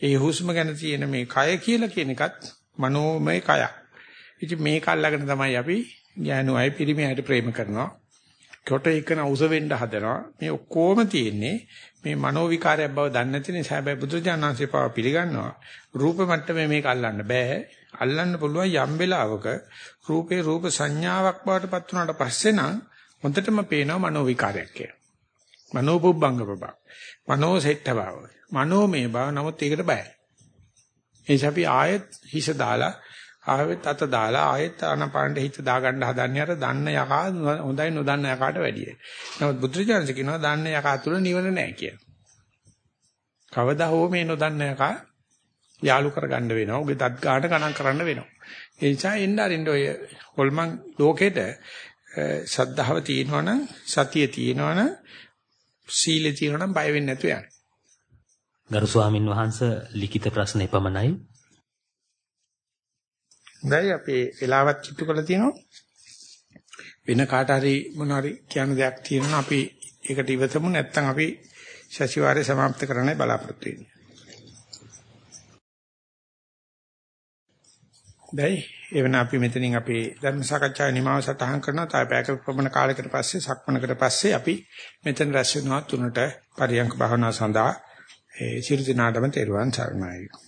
ඒ හුස්ම ගැන තියෙන මේ කය කියලා කියන එකත් මනෝමය කයක්. ඉතින් මේක අල්ලගෙන තමයි අපි ඥානු අය පිරිමියට ප්‍රේම කරනවා. කොට එකන උස වෙන්න හදනවා. මේ ඔක්කොම තියෙන්නේ මේ මනෝ විකාරයක් බව දන්නේ නැති නිසා හැබැයි බුදුජානනාංශේ පාව පිළිගන්නවා. රූප මට්ටමේ මේක අල්ලන්න බෑ. අල්ලන්න පුළුවන් යම් වෙලාවක රූපේ රූප සංඥාවක් බවට පත් වුණාට පස්සේ නම් හොඳටම පේනවා මනෝ විකාරයක් කියලා. මනෝ පුබ්බංග බව. මනෝ සෙට්ඨ බව. මනෝමය බව නමුත් ඒකට බයයි. එනිසා අපි ආයෙත් හිස දාලා ආයෙත් අත දාලා ආයෙත් ආනපානට හිත දාගන්න හදන්නේ අර දන්න යකා හොඳයි නොදන්න යකාට වැඩියි. නමුත් බුදුරජාණන් කියනවා දන්න යකා තුල නිවන නැහැ කියලා. කවදා හෝ මේ නොදන්න යකා යාලු කරගන්න වෙනවා. උගේ දත් ගාට ගණන් කරන්න වෙනවා. ඒ නිසා එන්න අරින්න ඔය හොල්මන් ලෝකෙට සද්ධාව තියෙනවනම් සතිය තියෙනවනම් සීලය තියෙනවනම් බය වෙන්නේ නැතුව යන්න. ගරු ස්වාමින් වහන්සේ ලිඛිත ප්‍රශ්න එපමණයි. හොඳයි අපේ වෙලාවත් කිට්ටු කරලා තියෙනවා. වෙන කාට හරි මොන හරි කියන දෙයක් තියෙනවා අපි ඒකට ඉවසමු නැත්නම් අපි සතිವಾರේ સમાપ્ત කරන්නයි බලාපොරොත්තු වෙන්නේ. දැයි එවන අපි මෙතනින් අපේ ධර්ම සාකච්ඡාවේ නිමාව සටහන් කරනවා. තාය පැයකට පමණ කාලයකට පස්සේ සක්මනකට පස්සේ අපි මෙතන රැස් වෙනවා තුනට පරියංක භාවනා සඳහා ඒ සියලු දිනාටම තෙරුවන් සරණයි.